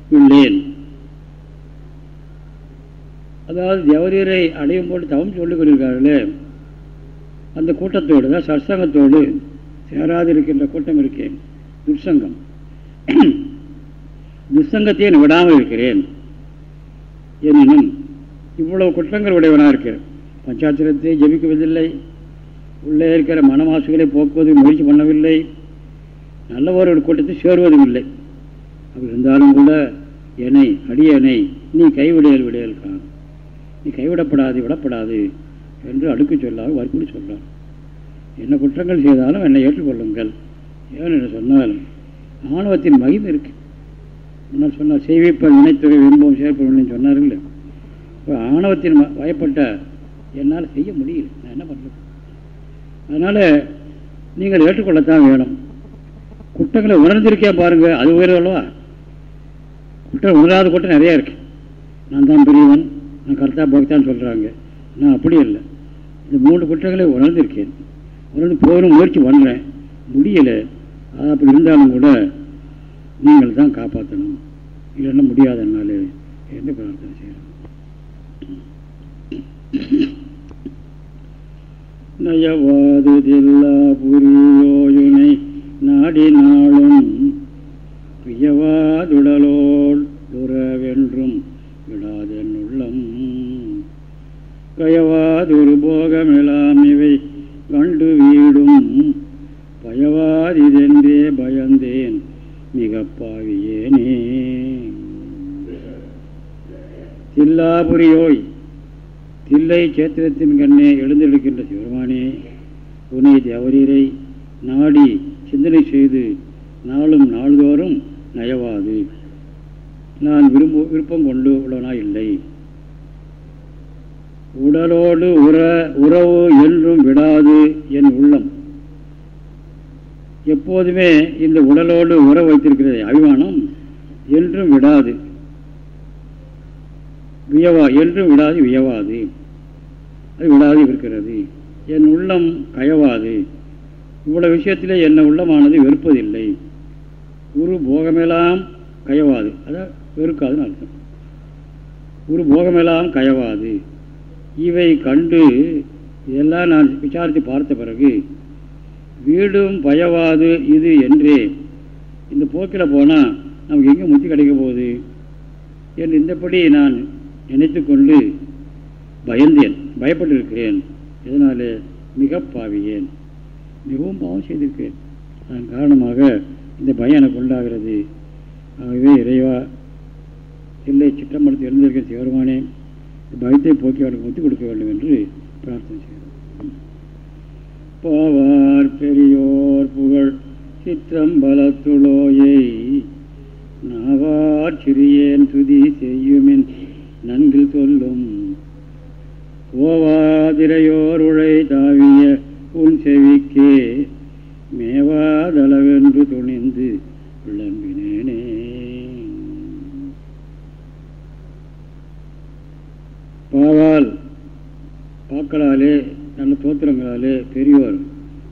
[SPEAKER 1] உள்ளேன். அதாவது தேவரீரை அடையும் போட்டு தவம் சொல்லிக் கொண்டிருக்கார்களே அந்த கூட்டத்தோடு தான் சற்சங்கத்தோடு சேராதிருக்கின்ற கூட்டம் இருக்கேன் துர்சங்கம். துர்சங்கத்தையே விடாமல் இருக்கிறேன். எனினும் இவ்வளவு குற்றங்கள் உடையவனாக இருக்கிறேன். பஞ்சாத்திரத்தை ஜபிக்குவதில்லை. உள்ளே இருக்கிற மனமாசுகளை போக்குவது முயற்சி பண்ணவில்லை. நல்லவர்கள் கூட்டத்தில் சேருவதும் இல்லை அப்படி இருந்தாலும் கூட என்னை அடியனை நீ கைவிடையல் விடையல் காணும் நீ கைவிடப்படாது விடப்படாது என்று அடுக்கு சொல்லாமல் வற்புறுத்தி சொல்கிறான் என்ன குற்றங்கள் செய்தாலும் என்னை ஏற்றுக்கொள்ளுங்கள். ஏன்னு சொன்னால் ஆணவத்தின் மகிமை இருக்கு. முன்னால் சொன்னார் செய்விப்பன் வினைத்தொகை விரும்பவும் சேர்ப்பவன் சொன்னார்கள். இப்போ ஆணவத்தின் வயப்பட்ட என்னால் செய்ய முடியல. நான் என்ன பண்ணுறது அதனால் நீங்கள் ஏற்றுக்கொள்ளத்தான் வேணும். குற்றங்களை உணர்ந்திருக்கேன் பாருங்கள் அது உயர்வல்லவா குற்றம் உணராத குற்றம் நிறையா இருக்கு. நான் தான் பெரியவன் நான் கர்த்தா போக்தான்னு சொல்கிறாங்க நான் அப்படி இல்லை இந்த மூன்று குற்றங்களை உணர்ந்திருக்கேன். உணர்ந்து போகணும் முயற்சி பண்ணுறேன் முடியலை. அப்படி இருந்தாலும் கூட நீங்கள் தான் காப்பாற்றணும். இல்லைன்னா முடியாதனால என்ன பிரார்த்தனை செய்யணும் நயவாதுதில்லா புரியோயுனை நாடினாலும் நாளும் பியவாதுடலோள் உறவென்றும் விடாதென் உள்ளம் கயவாதொரு போகமெல்லாம் இவை கண்டு வீடும். பயவாதிதென்றே பயந்தேன் மிகப்பாவியேனே. தில்லாபுரியோய் தில்லை சேத்திரத்தின் கண்ணே எழுந்தெழுக்கின்ற சிவருமானே உனை தேவரீரை நாடி சிந்தனை செய்து நாளும் நாள்தோறும் நயவாது. நான் விரும்ப விருப்பம் கொண்டு உள்ளவனா இல்லை. உடலோடு உற உறவு என்றும் விடாது என் உள்ளம். எப்போதுமே இந்த உடலோடு உறவு வைத்திருக்கிறது அபிமானம் என்றும் விடாது. வியவா என்றும் விடாது வியவாது. விடாது இருக்கிறது. என் உள்ளம் கயவாது. இவ்வளவு விஷயத்திலே என்ன உள்ளமானது வெறுப்பதில்லை. ஒரு போகமெல்லாம் கயவாது. அதான் வெறுக்காதுன்னு அர்த்தம். ஒரு போகமெல்லாம் கயவாது. இவை கண்டு இதெல்லாம் நான் விசாரித்து பார்த்த பிறகு வீடும் பயவாது இது என்றே. இந்த போக்கில் போனால் நமக்கு எங்கே முத்தி கிடைக்க போகுது? என்று இந்தபடி நான் நினைத்து கொண்டு பயந்தேன். பயப்பட்டிருக்கிறேன். இதனால் மிக பாவியேன். மிகவும் பாவம் செய்திருக்கிறேன். அதன் காரணமாக இந்த பயம் எனக்கு உண்டாகிறது. ஆகவே இறைவா இல்லை சிற்றம்பலத்தில் இருந்திருக்கிற சிவருமானே பயத்தை போக்கி அவனுக்கு முத்தி கொடுக்க வேண்டும் என்று பிரார்த்தனை செய்கிறோம். போவார் பெரியோர் புகழ் சிற்றம்பலத்துளோயை நாவார் சிறியேன் துதி செய்யுமின் நன்கு சொல்லும் ஓவாதிரையோருழை தாவிய உன் செவிக்கே மேவாதளவென்று துணிந்து விளம்பினேனே. பாவால் பாக்களாலே நல்ல தோத்திரங்களாலே பெரியோர்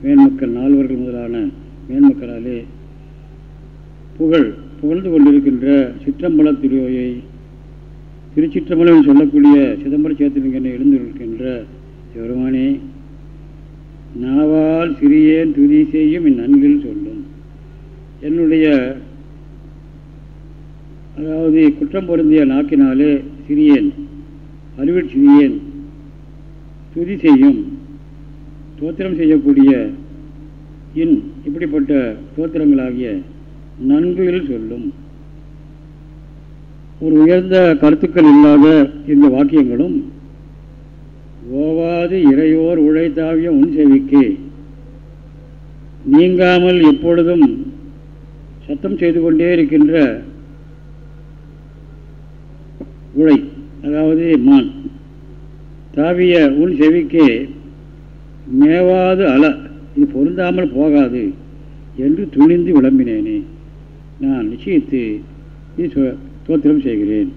[SPEAKER 1] மேன்மக்கள் நால்வர்கள் முதலான மேன்மக்களாலே புகழ் புகழ்ந்து கொண்டிருக்கின்ற சிற்றம்பலத் திருவையை திருச்சிற்றம்பலம் சொல்லக்கூடிய சிதம்பர சேத்திலிங்கனை எழுந்திருக்கின்ற சிவருமானே நாவால் சிறியேன் துதி செய்யும் இந்நன்கில் சொல்லும். என்னுடைய அதாவது குற்றம் பொருந்திய நாக்கினாலே சிறியேன் அறிவில் சிறியேன் துதி செய்யும் தோத்திரம் செய்யக்கூடிய இன் இப்படிப்பட்ட தோத்திரங்களாகிய நன்கில் சொல்லும். ஒரு உயர்ந்த கருத்துக்கள் இல்லாத இந்த வாக்கியங்களும் ஓவாது இறையோர் உழைத்தாவிய உன் செவிக்கு நீங்காமல் எப்பொழுதும் சத்தம் செய்து கொண்டே இருக்கின்ற உழை அதாவது மான் தாவிய உன் செவிக்கு மேவாது அல இது பொருந்தாமல் போகாது என்று துணிந்து விளம்பினேனே. நான் நிச்சயித்து இது தோத்திரம் செய்கிறேன்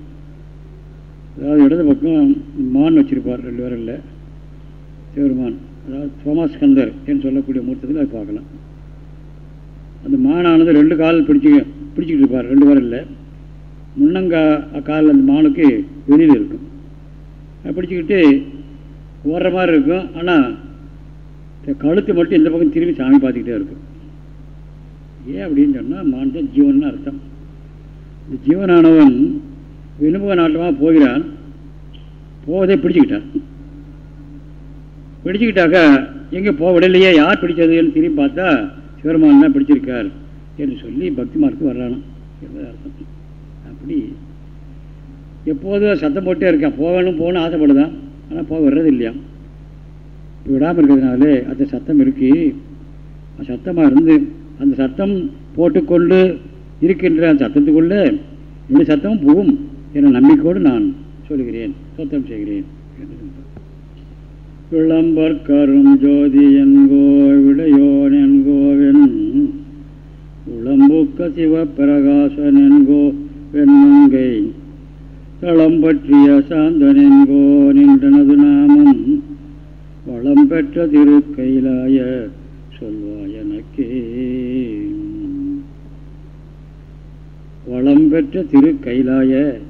[SPEAKER 1] அதாவது இடது பக்கம் மான் வச்சிருப்பார் ரெண்டு பேரும் இல்லை. சிவருமான் அதாவது சோமாஸ்கந்தர் என்று சொல்லக்கூடிய மூர்த்தத்தில் அது பார்க்கலாம். அந்த மானானது ரெண்டு கால் பிடிச்சி பிடிச்சிக்கிட்டு இருப்பார் ரெண்டு பேரும் இல்லை. முன்னங்கா காலில் அந்த மானுக்கு வெளியில் இருக்கும். பிடிச்சிக்கிட்டு ஓடுற மாதிரி இருக்கும். ஆனால் கழுத்து மட்டும் இந்த பக்கம் திரும்பி சாமி பார்த்துக்கிட்டே இருக்கும். ஏன் அப்படின்னு சொன்னால் மான் தான் ஜீவன் அர்த்தம். ஜீவனானவன் வினுமுக நாட்டமாக போகிறான் போவதே பிடிச்சிக்கிட்டான். பிடிச்சிக்கிட்டாக்கா எங்கே போக விடலையே யார் பிடிச்சதுன்னு திரும்பி பார்த்தா சிவருமான் தான் பிடிச்சிருக்கார் என்று சொல்லி பக்தி மார்க்கு வர்றானோ என்பது அர்த்தம். அப்படி எப்போதும் சத்தம் போட்டே இருக்கான். போகணும் போகணும் ஆசைப்படுதான். ஆனால் போக வர்றது இல்லையா விடாமல் இருக்கிறதுனால அந்த சத்தம் இருக்கு. சத்தமாக இருந்து அந்த சத்தம் போட்டுக்கொண்டு இருக்கின்ற அந்த சத்தத்துக்குள்ளே இந்த சத்தமும் போகும் என நம்பிக்கையோடு நான் சொல்கிறேன் சத்தம் செய்கிறேன். விளம்பற்கரும் ஜோதி என்கோ விடையோன் என்கோவென் உளம்புக்க சிவப்பிரகாசன் என்கோ வெண்மங்கை தளம் பற்றிய சாந்தனென்கோ நின்றனது நாமம் வளம் பெற்ற திருக்கையிலாய சொல்வாய் எனக்கே. வளம் பெற்ற திரு கைலாய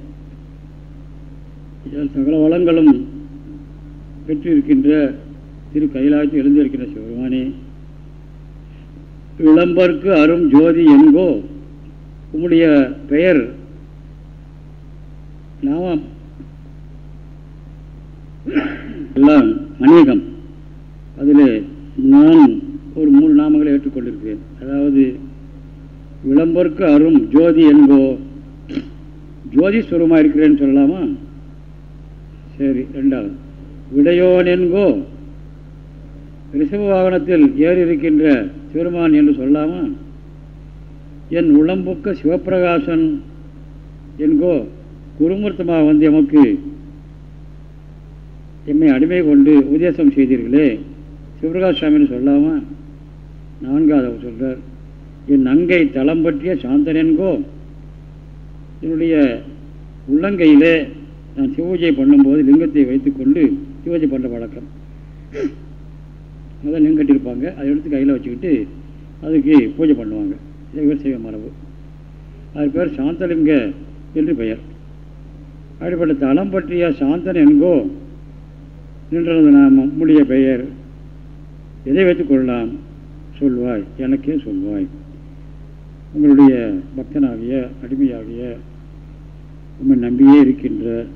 [SPEAKER 1] சகல வளங்களும் பெற்றிருக்கின்ற திரு கைலாயத்தில் எழுந்திருக்கின்ற சிவருமானே விளம்பர்க்கு அரும் ஜோதி என்கோ உம்முடைய பெயர் நாமம். எல்லாம் அநேகம். அதில் நான் ஒரு மூணு நாமங்களை ஏற்றுக்கொண்டிருக்கிறேன். அதாவது விளம்பருக்கு அரும் ஜோதி என்போ. ஜோதி சுரமாக இருக்கிறேன்னு சொல்லலாமா? சரி ரெண்டாவது விடையோன் என்கோ ரிஷப வாகனத்தில் ஏறி இருக்கின்ற சிவருமான் என்று சொல்லாமா என் உளம்புக்க சிவப்பிரகாசன் என்கோ குருமூர்த்தமாக வந்து எமக்கு எம்மை அடிமை கொண்டு உபதேசம் செய்தீர்களே. சிவபிரகாஷ் சுவாமின்னு சொல்லாமா நான்காவது அவர் சொல்கிறார் என் நங்கை தளம் பற்றிய சாந்தனென்கோ என்னுடைய உள்ளங்கையிலே நான் சிவபூஜை பண்ணும்போது லிங்கத்தை வைத்துக்கொண்டு சிவபூஜை பண்ணுற வழக்கம். அதான் லிங்கம் கட்டியிருப்பாங்க. அதை எடுத்து கையில் வச்சுக்கிட்டு அதுக்கு பூஜை பண்ணுவாங்க. இவர் செய்வ மரபு. அது பேர் சாந்தலிங்க என்று பெயர். அப்படிப்பட்ட தளம் பற்றிய சாந்தன் என்கோ நின்றது நாம் நம்முடைய பெயர். எதை வைத்துக் கொள்ளலாம்? சொல்வாய். எனக்கே சொல்வாய். உங்களுடைய பக்தனாகிய அடிமையாகிய உண்மை நம்பியே இருக்கின்ற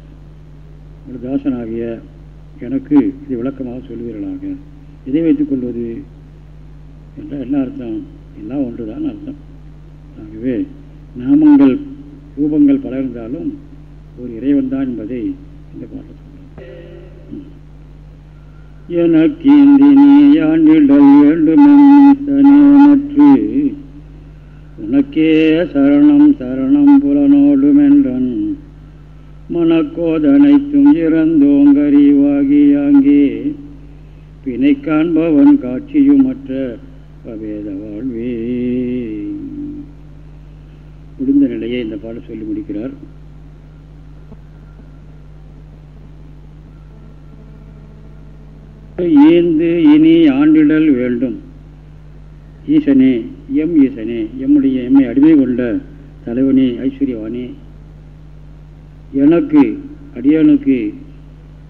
[SPEAKER 1] ஒரு தாசனாகிய எனக்கு இது விளக்கமாக சொல்வீர்களாக எதை வைத்துக் கொள்வது என்றால் என்ன அர்த்தம்? எல்லாம் ஒன்றுதான் அர்த்தம். ஆகவே நாமங்கள் ரூபங்கள் பல இருந்தாலும் ஒரு இறைவன் தான் என்பதை இந்த பாட்டு சொல்றேன் எனக்கு இந்தினி ஆண்டிடல் வேண்டுமென்று உனக்கே சரணம் சரணம் புலனோடுமென்றன். மனக்கோதனைத்தும் இறந்தோங்கறிவாகியாங்கே பிணை காண்பவன் காட்சியுமற்ற பவேத வாழ்வே. முடிந்த நிலையை இந்த பாடம் சொல்லி முடிக்கிறார். ஈந்து இனி ஆண்டிடல் வேண்டும். ஈசனே எம் ஈசனே எம்முடைய எம்மை அடிமை கொண்ட தலைவனே ஐஸ்வர்யவானே. எனக்கு அடியானுக்கு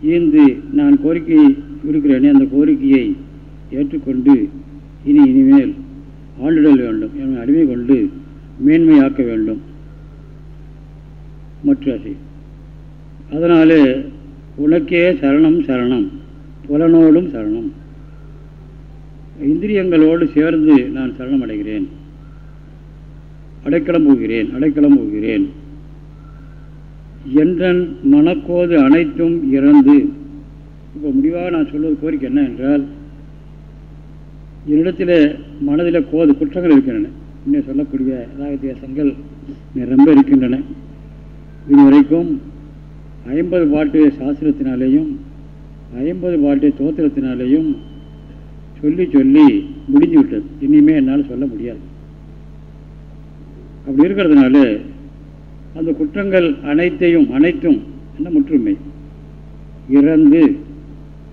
[SPEAKER 1] ஈந்து நான் கோரிக்கை இருக்கிறேனே அந்த கோரிக்கையை ஏற்றுக்கொண்டு இனி இனிமேல் ஆண்டிடல் வேண்டும். என்னை அடிமை கொண்டு மேன்மையாக்க வேண்டும். மற்ற அதனாலே உனக்கே சரணம் சரணம் புலனோடும் சரணம். இந்திரியங்களோடு சேர்ந்து நான் சரணம் அடைகிறேன் அடைக்கலம் போகிறேன் அடைக்கலம் போகிறேன். என்றன் மனக்கோது அனைத்தும் இறந்து இப்போ முடிவாக நான் சொல்வது கோரிக்கை என்ன என்றால் என்னிடத்தில் மனதில் கோது குற்றங்கள் இருக்கின்றன. இன்னும் சொல்லக்கூடிய ராகத்தியாசங்கள் ரொம்ப இருக்கின்றன. இதுவரைக்கும் ஐம்பது பாட்டு சாஸ்திரத்தினாலேயும் ஐம்பது பாட்டு தோத்திரத்தினாலேயும் சொல்லி சொல்லி முடிஞ்சு விட்டது. இனிமே என்னால் சொல்ல முடியாது. அப்படி இருக்கிறதுனால அந்த குற்றங்கள் அனைத்தையும் அனைத்தும் என்ன முற்றுமை? இறந்து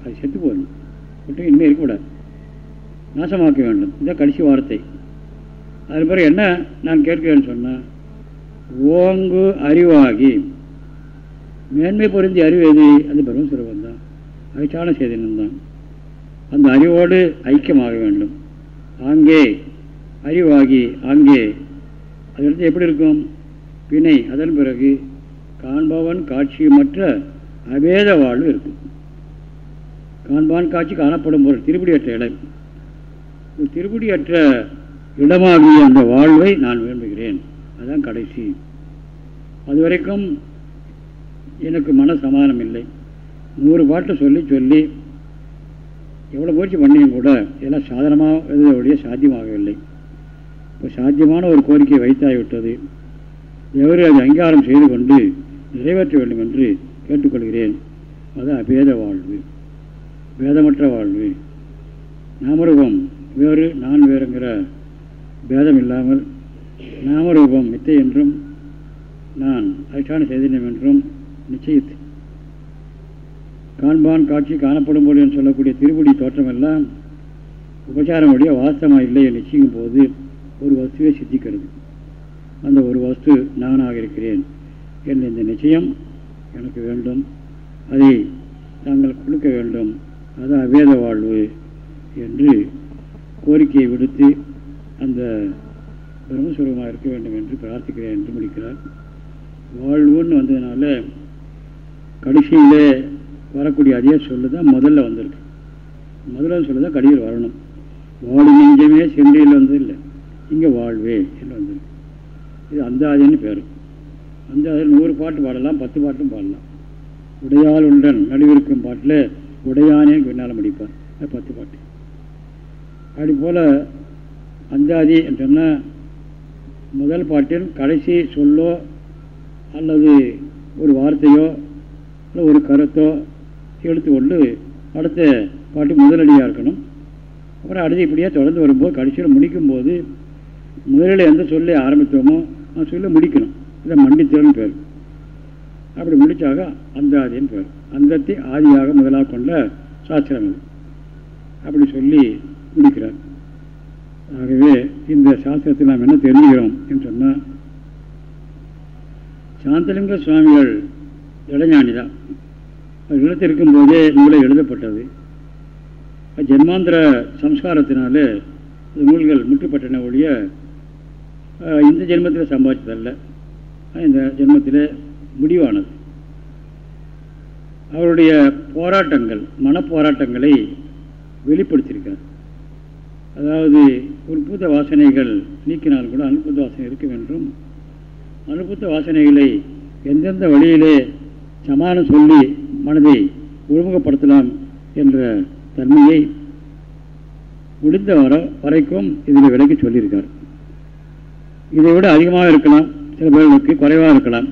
[SPEAKER 1] அது செத்து போகணும் குற்றம் இனிமேல் இருக்கக்கூடாது. நாசமாக்க வேண்டும். இதான் கடைசி வார்த்தை. அது பிறகு என்ன நான் கேட்கிறேன்னு சொன்னால் ஓங்கு அறிவாகி மேன்மை பொருந்தி அறிவு எது? அந்த பிரம்மசுரபம் தான் அதிச்சான சேதனம் தான். அந்த அறிவோடு ஐக்கியமாக வேண்டும். ஆங்கே அறிவாகி ஆங்கே. அதற்கு எப்படி இருக்கும்? பிணை அதன் பிறகு காண்பவன் காட்சியுமற்ற அபேத வாழ்வு இருக்கும். காண்பான் காட்சி காணப்படும் பொருள் திருப்படியற்ற இடம். திருப்படியற்ற இடமாகிய அந்த வாழ்வை நான் விரும்புகிறேன். அதுதான் கடைசி. அது வரைக்கும் எனக்கு மன சமாதானம் இல்லை. நூறு பாட்டு சொல்லி சொல்லி எவ்வளோ முயற்சி பண்ணியும் கூட இதெல்லாம் சாதனமாக எழுதுவடைய சாத்தியமாகவில்லை. இப்போ சாத்தியமான ஒரு கோரிக்கை வைத்தாகிவிட்டது எவரு அதை அங்கீகாரம் செய்து கொண்டு நிறைவேற்ற வேண்டும் என்று கேட்டுக்கொள்கிறேன். அது அபேத வாழ்வு. பேதமற்ற வாழ்வு. நாமரூபம் வேறு நான் வேறுங்கிற பேதம் இல்லாமல் நாமரூபம் மித்தை என்றும் நான் அதிஷ்டான சைதன்யம் என்றும் நிச்சயித்து காண்பான் காட்சி காணப்படும் போது என்று சொல்லக்கூடிய திருப்படி தோற்றமெல்லாம் உபச்சாரம் வழிய வாஸ்தமாக இல்லை என்று நிச்சயிக்கும் போது ஒரு வஸ்துவை சித்திக்கிறது. அந்த ஒரு வஸ்து நானாக இருக்கிறேன் என்ற இந்த நிச்சயம் எனக்கு வேண்டும். அதை தாங்கள் கொடுக்க வேண்டும். அது அவேத வாழ்வு என்று கோரிக்கையை விடுத்து அந்த பிரம்மஸ்வரூபமாக இருக்க வேண்டும் என்று பிரார்த்திக்கிறேன் என்று முடிக்கிறார். வாழ்வுன்னு வந்ததுனால கடைசியிலே வரக்கூடிய அதே சொல்லு தான் முதல்ல வந்திருக்கு. முதல்ல சொல்லு தான் கடையில் வரணும். வாழு நெஞ்சமே சென்றையில் வந்தது இல்லை இங்கே வாழ்வே என்று வந்திருக்கு. இது அந்தாதின்னு பேர். அந்தாதில் நூறு பாட்டு பாடலாம் பத்து பாட்டும் பாடலாம். உடையால் உண்டன் நடுவிருக்கும் பாட்டில் உடையானே பின்னால் முடிப்பார் அது பத்து பாட்டு. அப்படி போல் அந்தாதி என்றன்னா முதல் பாட்டில் கடைசி சொல்லோ அல்லது ஒரு வார்த்தையோ இல்லை ஒரு கருத்தோ எழுத்து கொண்டு அடுத்த பாட்டு முதலடியாக இருக்கணும். அப்புறம் அடுத்து இப்படியே தொடர்ந்து வரும்போது கடைசியில் முடிக்கும்போது முதலில் எந்த சொல்ல ஆரம்பித்தோமோ அந்த சொல்ல முடிக்கணும். இதை மண்டித்தல்னு பேர். அப்படி முடித்தாக அந்தாதின்னு பேர். அந்தத்தை ஆதியாக முதலாக கொண்ட சாஸ்திரம் அப்படி சொல்லி முடிக்கிறார். ஆகவே இந்த சாஸ்திரத்தில் நாம் என்ன தெரிஞ்சுக்கிறோம் என்று சொன்னால் சாந்தலிங்க சுவாமிகள் இளைஞானி தான். அவர் இல்லத்தில் இருக்கும்போதே நூலை எழுதப்பட்டது. ஜென்மாந்திர சம்ஸ்காரத்தினாலே நூல்கள் முற்றுப்பட்டன ஒழிய இந்த ஜென்மத்தில் சம்பாதிச்சதல்ல இந்த ஜென்மத்தில் முடிவானது. அவருடைய போராட்டங்கள் மனப்போராட்டங்களை வெளிப்படுத்தியிருக்கார் அதாவது உற்புத்த வாசனைகள் நீக்கினால் கூட அனுப்புத்த வாசனை இருக்க வேண்டும். அனுப்புத்த வாசனைகளை எந்தெந்த வழியிலே சமானம் சொல்லி மனதை ஒழுமுகப்படுத்தலாம் என்ற தன்மையை முடிந்த வர வரைக்கும் இதில் விலைக்கு சொல்லியிருக்கார். இதை விட அதிகமாக இருக்கலாம் சில பேர்களுக்கு குறைவாக இருக்கலாம்.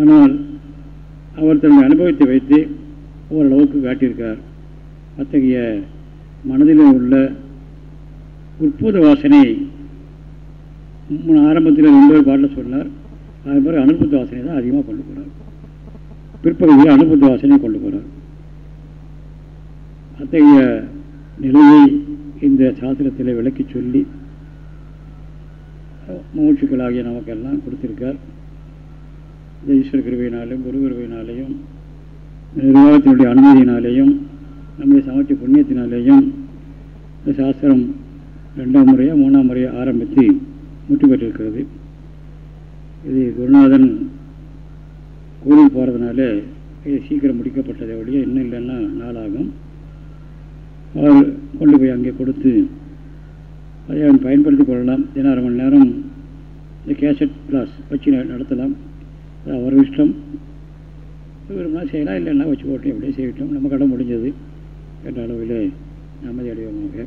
[SPEAKER 1] ஆனால் அவர் தன்னுடைய அனுபவத்தை வைத்து ஓரளவுக்கு காட்டியிருக்கார். அத்தகைய மனதில் உள்ள உற்பூத வாசனை ஆரம்பத்தில் ரெண்டு பாட்டில் சொன்னார். அது மாதிரி அனுபூத்த வாசனை தான் அதிகமாக கொண்டு போகிறார் பிற்பகுதியில் அனுபந்த வாசனை கொண்டு போகிறார் அத்தகைய நிலையை இந்த சாஸ்திரத்தில் விளக்கி சொல்லி மூச்சுக்களாகிய நமக்கெல்லாம் கொடுத்திருக்கார். இந்த ஈஸ்வர கிருவையினாலையும் குரு கிருவையினாலேயும் நிர்வாகத்தினுடைய அனுமதியினாலேயும் நம்முடைய சமச்ச புண்ணியத்தினாலேயும் இந்த சாஸ்திரம் ரெண்டாம் முறையாக மூணாம் முறையாக ஆரம்பித்து முற்றி பெற்றிருக்கிறது இது குருநாதன் கூலி போகிறதுனால இது சீக்கிரம் முடிக்கப்பட்டதை ஒழிய இன்னும் இல்லைன்னா நாளாகும். அவர் கொண்டு போய் அங்கே கொடுத்து அதை அவன் பயன்படுத்தி கொள்ளலாம். ஏன்னா அரை மணி நேரம் இந்த கேசட் கிளாஸ் வச்சு நடத்தலாம். அது அவர் இஷ்டம். விரும்பினா செய்யலாம் இல்லைன்னா வச்சு போட்டு எப்படியே செய்யட்டும். நம்ம கடன் முடிஞ்சது. என்ற அளவில் அமைதி அடைவோமாக.